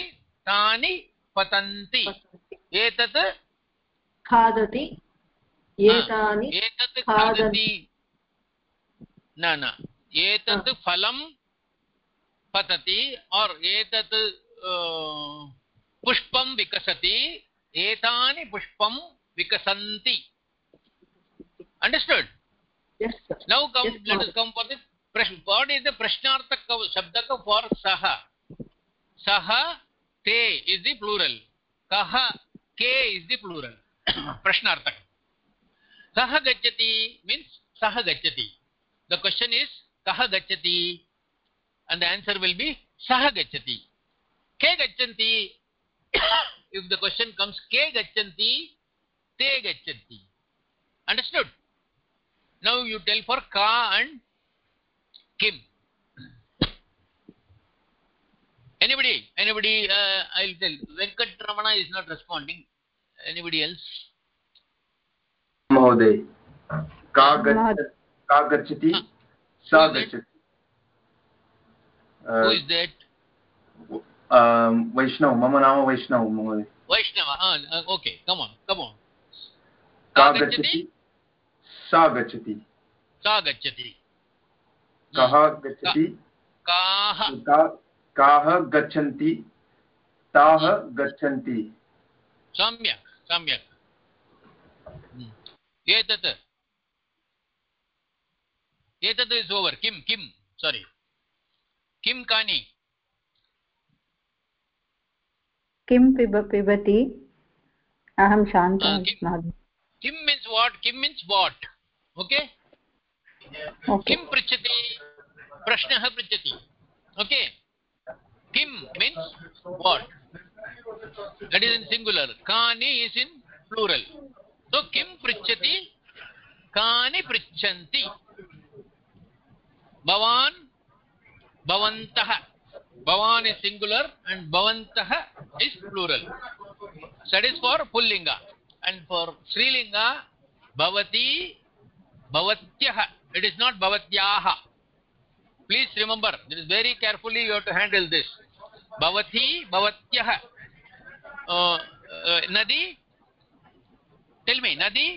Speaker 2: तानि पतन्ति। एतत्?
Speaker 4: खादति। एतानि
Speaker 2: एतत् खादति। न न एतत् फलं पतति और एतत् पुष्पं विकसति एतानि पुष्पं विकसन्ति understood
Speaker 4: yes sir
Speaker 2: now come
Speaker 4: Yes,
Speaker 2: let us
Speaker 4: Mother.
Speaker 2: come for the prashn what is the prashnarthaka shabdaka for saha saha te is the plural kaha ke is the plural prashnarthaka saha gacchati means saha gacchati the question is kaha gacchati and the answer will be saha gacchati ke gacchanti if the question comes ke gachanti te gachanti. Understood? Now you tell for ka and kim. Anybody anybody uh, i'll tell. Venkat ramana is not responding. Anybody else?
Speaker 18: Mohoday ka gachanti ka gachanti sa gachanti
Speaker 2: who is that?
Speaker 18: वैष्णव मम नाम वैष्णव महोदय
Speaker 2: vaishnava ah, uh, okay come on come
Speaker 18: का
Speaker 2: का
Speaker 18: गच्छति सा गच्छति
Speaker 2: sa gacchati.
Speaker 18: कः गच्छति का- काः गच्छन्ति ताः गच्छन्ति
Speaker 2: सम्यक् सम्यक्. एतत् एतत् इस् ओवर् किं किं सारी किं कानि
Speaker 3: किं पिब पिबति? अहं शान्तः महोदय
Speaker 2: किं मीन्स् वाट् किं मीन्स् वाट् ओके
Speaker 3: ओके
Speaker 2: किं पृच्छति? प्रश्नः पृच्छति। ओके किं means what that is in singular कानि इस् इन् प्लूरल् सो किं पृच्छति? कानि पृच्छन्ति। भवान् भवन्तः। भवान् इस् सिङ्गुलर् अण्ड् भवन्तः is plural that is for pullinga and for strilinga bhavati bhavatyah it is not bhavatyah please remember this is very carefully you have to handle this bhavati bhavatyah uh, uh, nadi tell me nadi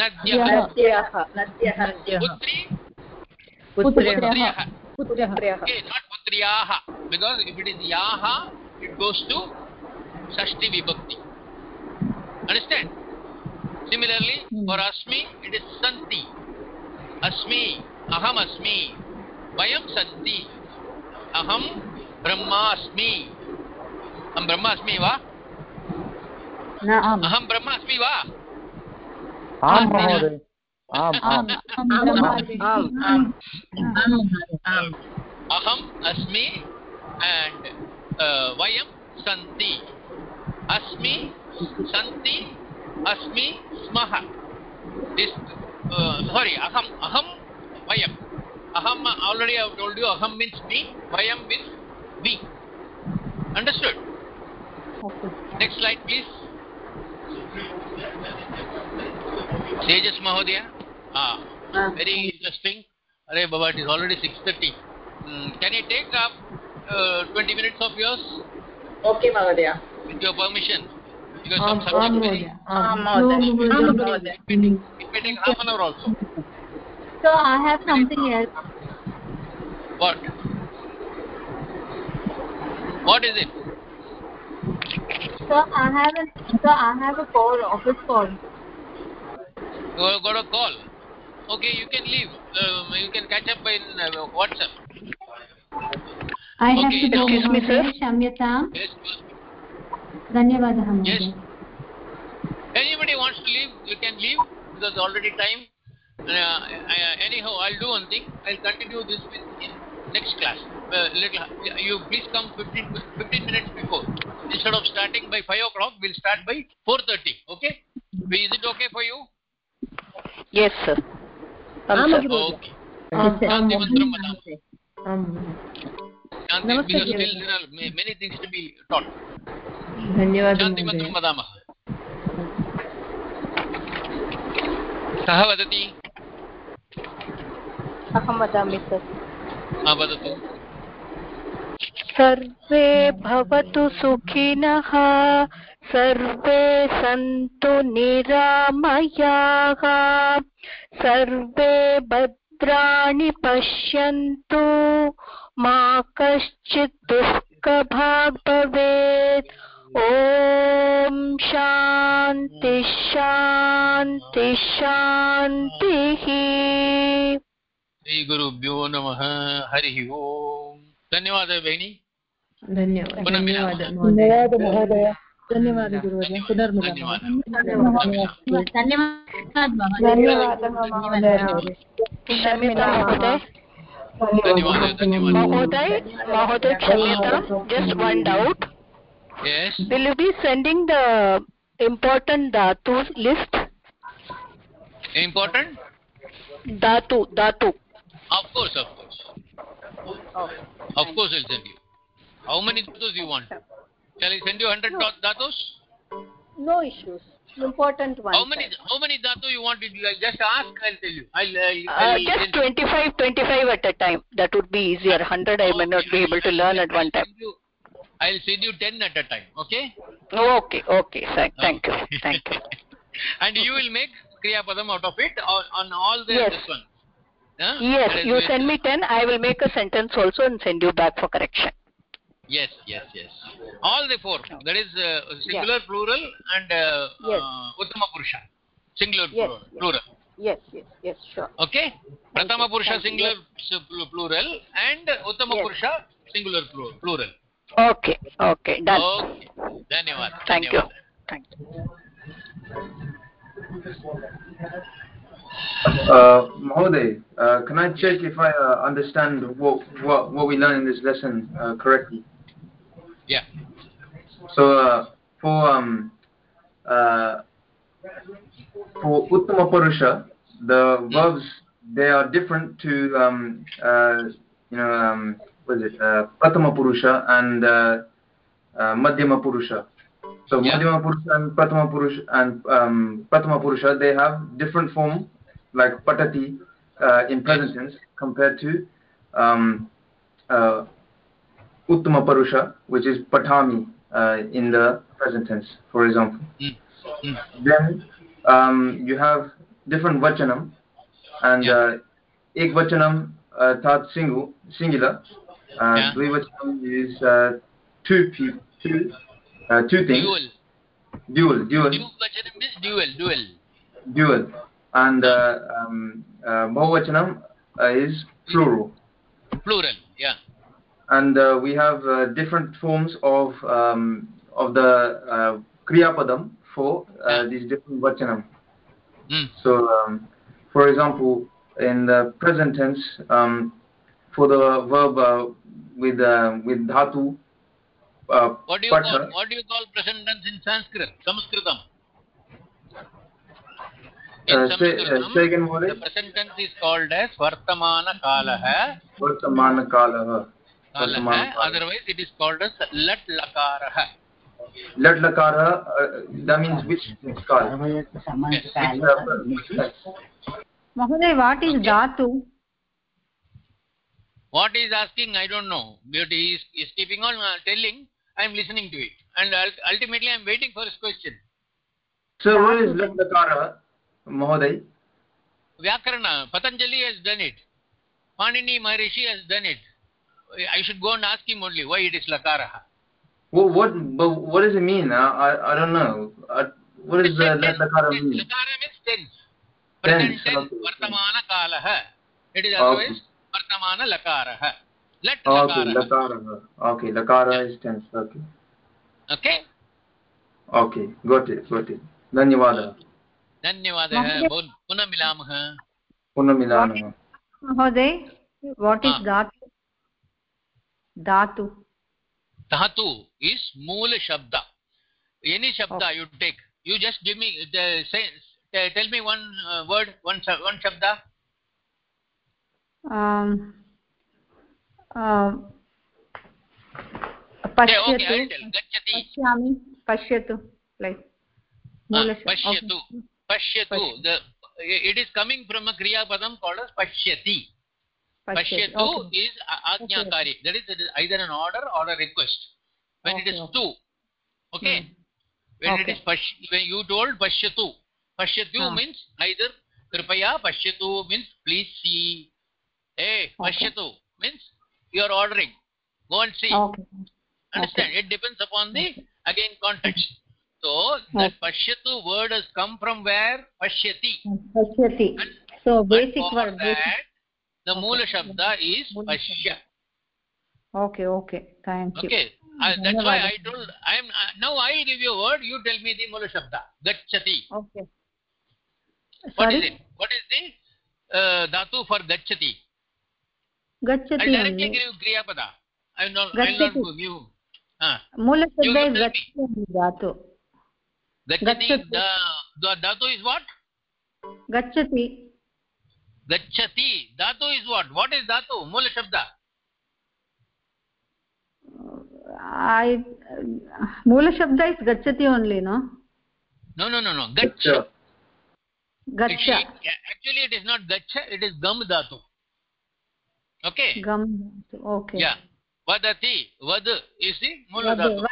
Speaker 2: nadyah putri putriyah okay not putriyah because if it is yaha it goes to shashti vibhakti understand similarly for asmi it is santi asmi aham asmi vayam santi aham brahma asmi aham brahma asmi va अहं ब्रह्म अस्मि वा
Speaker 1: आं महोदय आम् आम्
Speaker 2: अहम अस्मि and uh, वयं सन्ति। अस्मि सन्ति, अस्मि, स्मः। दिस् सोरि uh, अहम्, अहं, वयम्। अहम् आल्रेडि ऐ टोल्ड् यु अहं मीन्स् मि वयं means we understood next slide please Tejas महोदय वेरी इंटरेस्टिंग अरे बाबा it is already six thirty Mm, can you take up uh, 20 minutes of yours?
Speaker 10: Okay, Mahodaya.
Speaker 2: With your permission. Because
Speaker 10: Um,
Speaker 2: some subject
Speaker 10: um,
Speaker 2: very,
Speaker 10: Mahodaya. Um, Mahodaya. Um, Mahodaya.
Speaker 2: it may take, it may take half an hour also.
Speaker 4: So I have something else.
Speaker 2: What? What is it?
Speaker 4: So I have a so I have a call, office call.
Speaker 2: You got a call. Okay, you can leave. Um, you can catch up in uh, WhatsApp.
Speaker 3: I have
Speaker 2: Okay,
Speaker 3: to go
Speaker 2: now-
Speaker 3: महोदय क्षम्यताम्
Speaker 2: Yes.
Speaker 3: धन्यवादः
Speaker 2: Yes.
Speaker 3: महोदय
Speaker 2: Anybody wants to leave, you can leave because already time. Uh, I, anyhow, I'll do one thing. I'll continue this with in next class. Uh, little, you please come 15, 15 minutes before. Instead of starting by 5 o'clock, we'll start by 4.30. Okay? Is it okay for you?
Speaker 5: yes sir
Speaker 6: आम्
Speaker 5: sir.
Speaker 6: अग्रज
Speaker 2: Okay. Shanti mantram vadam. Shanti, because
Speaker 7: धन्यवादः
Speaker 2: शान्ति वदामः कः वदति?
Speaker 5: अहं वदामि सर्।
Speaker 2: वदतु।
Speaker 5: सर्वे भवतु सुखिनः सर्वे सन्तु निरामयाः सर्वे भद्राणि पश्यन्तु। मा कश्चित् दुःखभाग् भवेत् ॐ शान्ति शान्ति शान्तिः।
Speaker 2: श्रीगुरुभ्यो नमः। हरिः ओम्। धन्यवादः भगिनी।
Speaker 7: धन्यवादः।
Speaker 2: पुनः मिलामः।
Speaker 7: धन्यवादः महोदय।
Speaker 6: धन्यवादः धन्यवादः गुरुवर्य। पुनर्मिलामः।
Speaker 2: धन्यवादः।
Speaker 5: Mahoday, Mahoday Chamita, just one doubt.
Speaker 2: Yes.
Speaker 5: Will you be sending the important dhatu list?
Speaker 2: Important?
Speaker 5: Dhatu, dhatu.
Speaker 2: Of course, of course. Okay. Of course, I'll send you. How many dhatus you want? Shall I send you 100 no.
Speaker 5: No issues important one
Speaker 2: how many how many dhatu you want I'll just ask I'll tell you. I'll, I'll,
Speaker 5: uh,
Speaker 2: I'll
Speaker 5: just
Speaker 2: send you.
Speaker 5: 25 25 at a time. That would be easier. 100 i may not be able to learn at one time.
Speaker 2: I'll send you 10 at a time okay?
Speaker 5: Okay okay thank, thank you. Thank you.
Speaker 2: And you will make kriya padam out of it on, on all the
Speaker 5: Yes.
Speaker 2: this one? Huh?
Speaker 5: yes you send me 10 i will make a sentence also and send you back for correction
Speaker 2: yes yes yes. All the four. That is uh, singular plural and uh,
Speaker 5: Yes.
Speaker 2: uh, uttama purusha. Singular
Speaker 5: Yes,
Speaker 2: plural,
Speaker 5: yes.
Speaker 2: plural.
Speaker 5: Yes yes yes sure.
Speaker 2: Okay? Prathama
Speaker 5: you,
Speaker 2: purusha
Speaker 5: thank you.
Speaker 2: singular s- plural and uttama
Speaker 5: Yes.
Speaker 2: purusha singular plural.
Speaker 5: Okay okay done.
Speaker 2: Okay. Dhanyawad
Speaker 5: thank you. thank you.
Speaker 18: Uh, Mahoday, uh, can I check if I uh, understand what, what, what we learn in this lesson uh, correctly?
Speaker 2: Yeah
Speaker 18: So uh, for um, uh, for Uttama Purusha, the verbs they are different to um, uh, you know um, what is it uh, Pratama Purusha and uh, uh, Madhyama Purusha. So
Speaker 2: Yeah.
Speaker 18: Madhyama Purusha and Pratama Purusha and um, Pratama Purusha, they have different form, like Patati uh, in present tense compared to um, uh, Uttama parusha, which is Patami uh, in the present tense, for example.
Speaker 2: Mm. Mm.
Speaker 18: Then um, you have different Vachanam, and
Speaker 2: Yeah.
Speaker 18: uh, Ek Vachanam, uh, Tat single, singular, uh,
Speaker 2: Yeah.
Speaker 18: Dvivachanam is uh, two people, two, uh, two things.
Speaker 2: Dual.
Speaker 18: Dual, dual,
Speaker 2: Dvivachanam means dual, dual.
Speaker 18: dual. And uh, um, uh, Bahuvachanam uh, is plural.
Speaker 2: Plural. Yeah.
Speaker 18: And uh, we have uh, different forms of um, of the uh, Kriya Padam for uh, these different Vachanam.
Speaker 2: Mm.
Speaker 18: So, um, for example, in the present tense, um, for the verb uh, with uh, with dhatu, uh,
Speaker 2: What do you
Speaker 18: patha,
Speaker 2: call what do you call present tense in Sanskrit? Samskritam. In
Speaker 18: uh, say, uh, say
Speaker 2: the present tense is called as Vartamana Kalaha.
Speaker 18: Vartamana Kalaha. Vartamana
Speaker 2: Kalaha.
Speaker 18: Kalaha.
Speaker 2: Otherwise, it is called as Lat Lakaraha.
Speaker 18: Lat Lakara, uh, that means which which kal? Which, uh, which?
Speaker 3: Mahoday, what is dhatu?
Speaker 2: What he is asking, I don't know. But he is, he is keeping on uh, telling. I am listening to it. And ultimately, I am waiting for his question.
Speaker 18: So, what is Lat Lakara, Mahoday?
Speaker 2: Vyakarana, Patanjali has done it. Panini Maharishi has done it. I should go and ask him only why it is Lakaraha.
Speaker 18: What, what, but what does it mean? I, I, I don't know. I, what does uh, Lat Lakara mean?
Speaker 2: Lakara means tense. Present
Speaker 18: Tense,
Speaker 2: tense,
Speaker 18: okay.
Speaker 2: Vartamana Kalaha. It is
Speaker 18: Okay.
Speaker 2: otherwise Vartamana Lakaraha. Let
Speaker 18: Okay,
Speaker 2: Lakaraha.
Speaker 18: Lakara. Okay, Lakara is tense. Okay.
Speaker 2: Okay?
Speaker 18: Okay, got it, got it. धन्यवादः
Speaker 2: धन्यवादः पुनः मिलामः
Speaker 18: पुनः मिलामः
Speaker 3: Mahoday, what is
Speaker 2: Ah.
Speaker 3: धातु।
Speaker 2: धातु is मूल शब्द। एनी शब्द you take you just give me tell me one word one one शब्द। पश्यतु। It is coming from a क्रियापदम called
Speaker 3: पश्यति।
Speaker 2: Pashyatu
Speaker 3: Okay.
Speaker 2: is uh, a- ajñakari that is it is either an order or a request when it
Speaker 3: Okay,
Speaker 2: is
Speaker 3: okay.
Speaker 2: two okay hmm. when it
Speaker 3: Okay.
Speaker 2: is pash when you told pashyatu pashyatu
Speaker 3: Ah.
Speaker 2: means either kripaya pashyatu means please see hey pashyatu means you are ordering go and see
Speaker 3: Okay.
Speaker 2: understand it depends upon the again context so that pashyatu word has come from where pashyati hmm.
Speaker 3: Pashyati. So basic word. Basic.
Speaker 2: that the moola shabda is pashya
Speaker 3: Okay, okay. Thank you.
Speaker 2: okay. Uh, that's why i told i am uh, now i'll give you a word you tell me the moola shabda gachati
Speaker 3: Okay.
Speaker 2: what is it? What is the uh, dhatu for gachati
Speaker 3: Gachati
Speaker 2: i'll directly give you kriya pada i will not i will not give you ah
Speaker 3: Moola shabda is gachati only dhatu.
Speaker 2: gachati
Speaker 3: Gachati.
Speaker 2: the, the dhatu is what?
Speaker 3: Gachati.
Speaker 2: Gachati dhatu is what what is dhatu moola shabda
Speaker 3: I. Moola shabda is gachati only, no?
Speaker 2: no no no no gacha
Speaker 3: Gacha.
Speaker 2: Actually, it is not gacha it is gam dhatu okay
Speaker 3: Gam. Okay.
Speaker 2: yeah vadati vad is the
Speaker 3: Vada,
Speaker 2: dhatu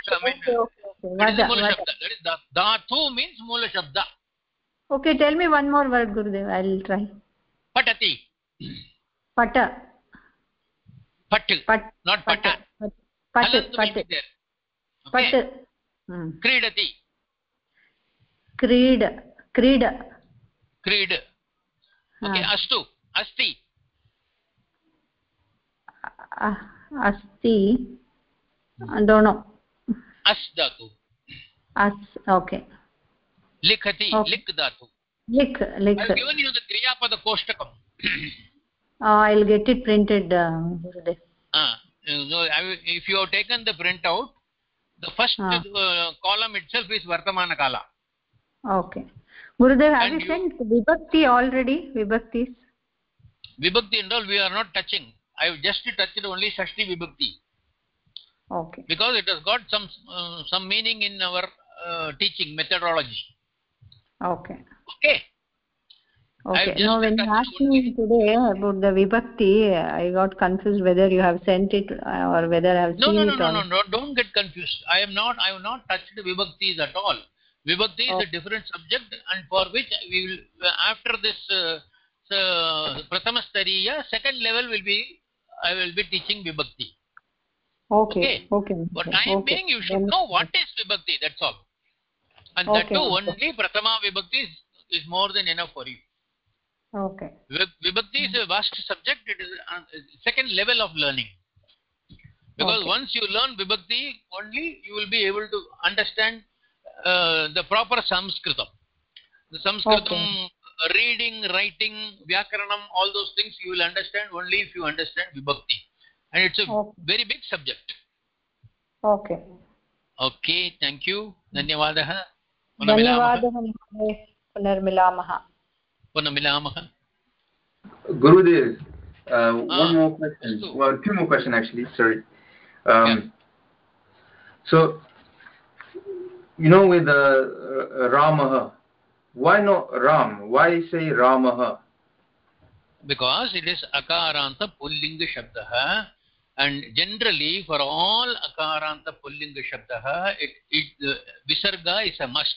Speaker 2: dhatu means moola shabda
Speaker 3: Okay, tell me one more word, Gurudev. I'll try.
Speaker 2: Patati
Speaker 3: Pata.
Speaker 2: pat
Speaker 3: Pat.
Speaker 2: not pata
Speaker 3: Pat. Pat.
Speaker 2: Halant will
Speaker 3: Pat.
Speaker 2: be there okay
Speaker 3: Pat. Hmm.
Speaker 2: kridati
Speaker 3: Creed. Creed.
Speaker 2: creed okay
Speaker 3: Ah.
Speaker 2: astu asti
Speaker 3: Uh, asti. I don't know.
Speaker 2: as dhatu
Speaker 3: As. Okay.
Speaker 2: likhati
Speaker 3: Okay.
Speaker 2: lik dhatu
Speaker 3: Lick. Lick.
Speaker 2: i have given you the kriya pada koshtakam
Speaker 3: Uh, I'll get it printed, uh, Gurudev.
Speaker 2: ah so I if you have taken the printout the first
Speaker 3: Ah.
Speaker 2: uh, column itself is vartamana kala
Speaker 3: Okay. Gurudev, have
Speaker 2: And
Speaker 3: you
Speaker 2: you-
Speaker 3: sent Vibhakti already? Vibhaktis?
Speaker 2: vibhakti and all we are not touching i have just touched only shashti vibhakti
Speaker 3: Okay.
Speaker 2: because it has got some uh, some meaning in our uh, teaching methodology.
Speaker 3: Okay.
Speaker 2: Okay.
Speaker 3: Okay.
Speaker 2: just
Speaker 3: No, when you asked me today about the vibhakti, I got confused whether you have sent it uh, or whether I have
Speaker 2: No,
Speaker 3: seen
Speaker 2: no, no,
Speaker 3: it
Speaker 2: no,
Speaker 3: or
Speaker 2: no, no, don't get confused. I am not, I have not touched vibhaktis at all. Vibhakti is a different subject and for which we will, after this uh, uh, second level will be, I will be teaching vibhakti.
Speaker 3: Okay. Okay. Okay,
Speaker 2: time
Speaker 3: okay.
Speaker 2: being, you should
Speaker 3: Then-
Speaker 2: know what is vibhakti, that's all And that
Speaker 3: Okay,
Speaker 2: too,
Speaker 3: okay.
Speaker 2: only Pratama vibhakti is, is more than enough for you.
Speaker 3: Okay.
Speaker 2: Vib- Vibhakti is a vast subject. It is a second level of learning. Because
Speaker 3: Okay.
Speaker 2: once you learn Vibhakti, only you will be able to understand uh, the proper Sanskritam. The Sanskritam, uh, reading, writing, Vyakaranam, all those things you will understand only if you understand Vibhakti. And it's a very big subject.
Speaker 3: Okay.
Speaker 2: Okay, thank you. धन्यवादः पुनः मिलामः
Speaker 3: धन्यवादः पुनर्मिलामः
Speaker 2: पुनः मिलामः
Speaker 18: Gurudev, uh, one more question. Well, two more questions actually. Sorry. Um, So, you know, with uh, uh, Ramaha, why not Ram? Why say Ramaha?
Speaker 2: because it is akaranta pullinga shabdah and generally for all akaranta pullinga shabdah it, it uh, visarga is a must.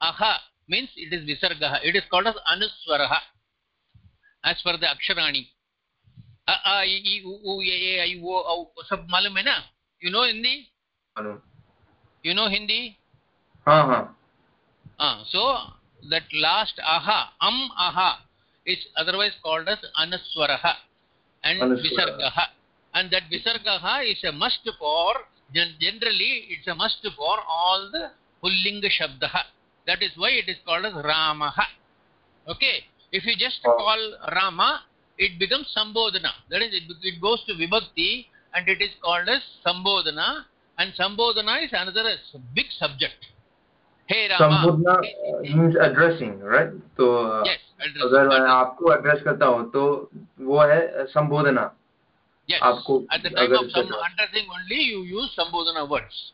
Speaker 2: Aha means it is visarga. It is called as anuswaraha as per the aksharani. A a i i u u e e i o au sab malum hai na? You know hindi?
Speaker 18: Hello.
Speaker 2: you know hindi?
Speaker 18: हाँ हाँ
Speaker 2: Ah, so that last aha, am aha, is otherwise called as anaswaraha and
Speaker 18: Anuswaraha.
Speaker 2: visargaha. And that visargaha is a must for, gen- generally it's a must for all the pullinga shabdaha. That is why it is called as ramaha. Okay, if you just call rama, it becomes sambodhana. That is, it, it goes to vibhakti and it is called as sambodhana. And sambodhana is another s- big subject. Hey Rama.
Speaker 18: संबोधना uh, means addressing, right? तो uh,
Speaker 2: Yes, addressing,
Speaker 18: अगर मैं आपको address करता हूँ तो वो है uh, संबोधना
Speaker 2: Yes.
Speaker 18: आपको
Speaker 2: At the time of some addressing only you use Sambodhana words.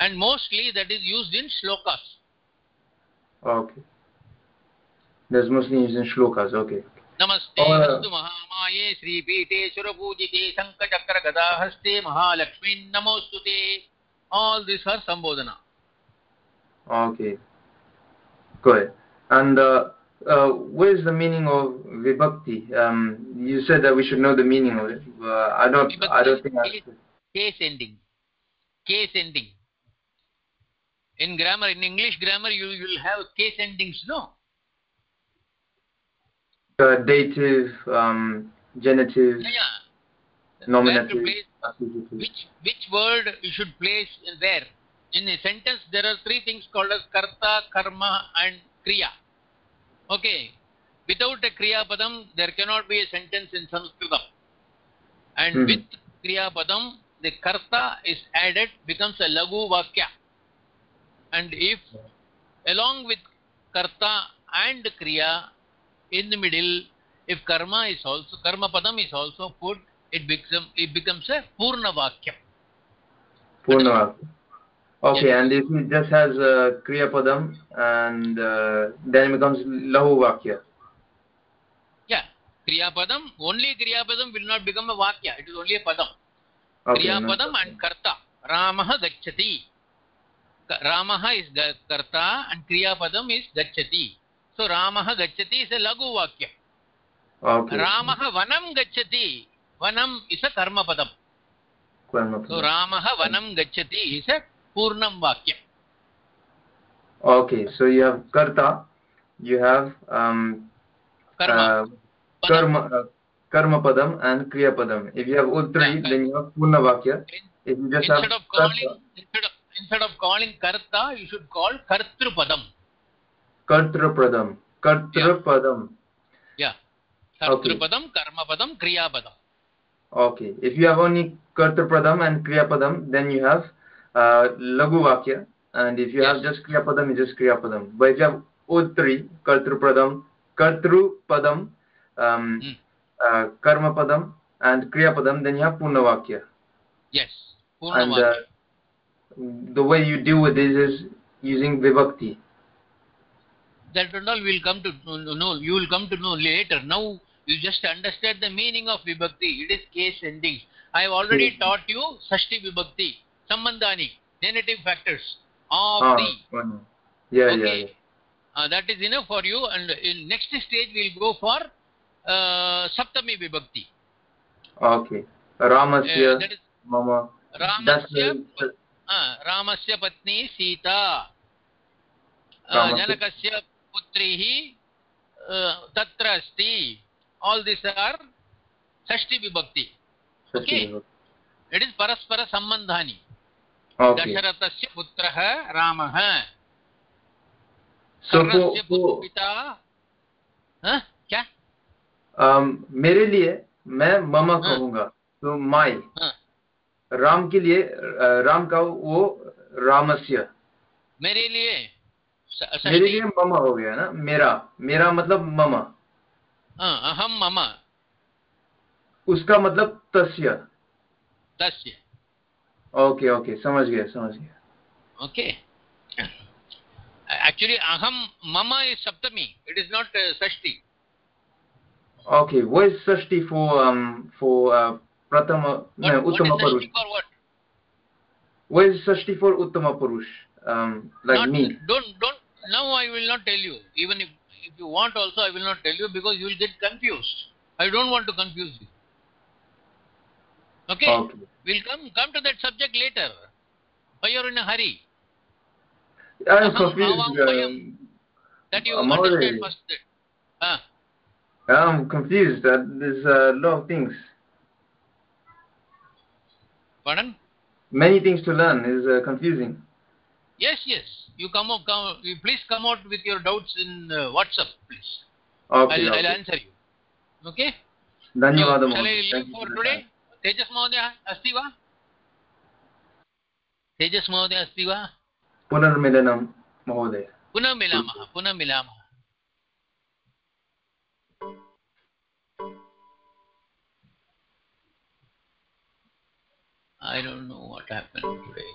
Speaker 2: And mostly that is used in shlokas.
Speaker 18: okay there's mostly used in shlokas okay
Speaker 2: नमस्ते अस्तु महामाये श्रीपीठे सुरपूजिते शङ्खचक्र गदाहस्ते महालक्ष्मी नमोस्तुते all these are sambodhana
Speaker 18: okay good and uh, uh, what is the meaning of vibhakti? Um, you said that we should know the meaning of it uh, I don't I don't think
Speaker 2: case, case ending. Case ending. In grammar in english grammar you will have case endings no?
Speaker 18: Uh, dative um, genitive
Speaker 2: yeah
Speaker 18: nominative
Speaker 2: place which which word you should place in there. In a sentence there are three things called as karta karma and kriya okay without a kriya padam there cannot be a sentence in sanskritam and
Speaker 18: Hmm.
Speaker 2: with kriya padam the karta is added becomes a lagu vakya and if along with karta and kriya in the middle if karma is also karma padam is also put it becomes it becomes a purna vakyam
Speaker 18: Purna Okay, and if it just has uh, Kriya Padam and uh, then it becomes Lahu Vakya.
Speaker 2: yeah kriya padam only kriya padam will not become a vakya it is only a padam
Speaker 18: Okay,
Speaker 2: kriya
Speaker 18: no.
Speaker 2: padam and karta ramah gacchati Ka- ramah is karta and kriya padam is gacchati so ramah gacchati is a lagu vakya
Speaker 18: Okay.
Speaker 2: ramah vanam gacchati vanam is a karma padam so
Speaker 18: Padam.
Speaker 2: ramah vanam gacchati is a
Speaker 18: पूर्णं वाक्य okay so you have कर्ता you have कर्म कर्मपदम् and क्रियपदम् if you have उत्तरी then you have पूर्णवाक्य
Speaker 2: if you just have कर्ता instead of calling कर्ता यु शुड कॉल कर्तृपदम् कर्तृपदम्
Speaker 18: कर्तृपदम् या कर्तृपदम् कर्मपदम्
Speaker 2: क्रियापदम्
Speaker 18: okay if you have only कर्तृपदम् and क्रियापदम् then you have have... uh, Lagu And if you have just Kriya Padam, it's just Kriya Padam. But if you have all three, Kartru Padam, Kartru Padam, um, uh, Karma Padam, and Kriya Padam, then you have Purna Vakya.
Speaker 2: yes purna
Speaker 18: And uh, the way you deal with this is using vibhakti.
Speaker 2: That and all will come to know. You will come to know later. Now you just understand the meaning of vibhakti. It is case ending. I have already
Speaker 18: Hmm.
Speaker 2: taught you Sashti vibhakti, Sambandhani, negative factors of
Speaker 18: Ah,
Speaker 2: the.
Speaker 18: one. Yeah,
Speaker 2: Okay.
Speaker 18: yeah. yeah.
Speaker 2: Uh, that is enough for you. And in next stage we'll go for uh, Saptami vibhakti.
Speaker 18: Okay. Ramasya,
Speaker 2: Uh, that is
Speaker 18: mama.
Speaker 2: Ramasya uh, Sita uh,
Speaker 18: रामस्य-
Speaker 2: जनकस्य पुत्रीः uh, तत्र अस्ति all these are षष्टि विभक्ति
Speaker 18: Shashti Vibhakti.
Speaker 2: It is परस्पर सम्बन्धानि
Speaker 18: Okay.
Speaker 2: दशरथस्य पुत्रः रामः। कर्णस्य पिता हाँ? क्या?
Speaker 18: मेरे लिए मैं मामा
Speaker 2: हाँ.
Speaker 18: कहूँगा तो माई।
Speaker 2: हाँ.
Speaker 18: राम के लिए राम का वो रामस्य।
Speaker 2: मेरे लिए?
Speaker 18: मेरे लिए मामा हो गया ना मेरा। मेरा मतलब मामा।
Speaker 2: हाँ, अहं मम।
Speaker 18: उसका मतलब तस्य।
Speaker 2: तस्य।
Speaker 18: ओके ओके समझ गया समझ गया
Speaker 2: okay actually aham mama is saptami it is not uh, sashti
Speaker 18: Okay, what is Sashti for um for uh, Pratama no,
Speaker 2: what, what is
Speaker 18: Uttama Purush?
Speaker 2: sashti for what
Speaker 18: What is Sashti for Uttama Purush? Um, like
Speaker 2: not,
Speaker 18: me.
Speaker 2: don't don't now i will not tell you even if if you want also i will not tell you because you will get confused i don't want to confuse you okay,
Speaker 18: okay.
Speaker 2: we'll come come to that subject later. Why you're in a hurry?
Speaker 18: I
Speaker 2: am
Speaker 18: confused
Speaker 2: that you
Speaker 18: I'm
Speaker 2: understand first huh?
Speaker 18: i'm confused that there's uh, a lot of things.
Speaker 2: Pardon?
Speaker 18: Many things to learn is uh, confusing.
Speaker 2: Yes yes. You come out. come please come out with your doubts in uh, whatsapp please.
Speaker 18: Okay,
Speaker 2: I'll,
Speaker 18: okay.
Speaker 2: I'll answer you. Okay?
Speaker 18: ಧನ್ಯವಾದ
Speaker 2: तेजस् महोदय अस्ति वा? तेजस् महोदय अस्ति वा?
Speaker 18: पुनर्मिलनं महोदय।
Speaker 2: पुनः मिलामः पुनः मिलामः। I don't know what happened today.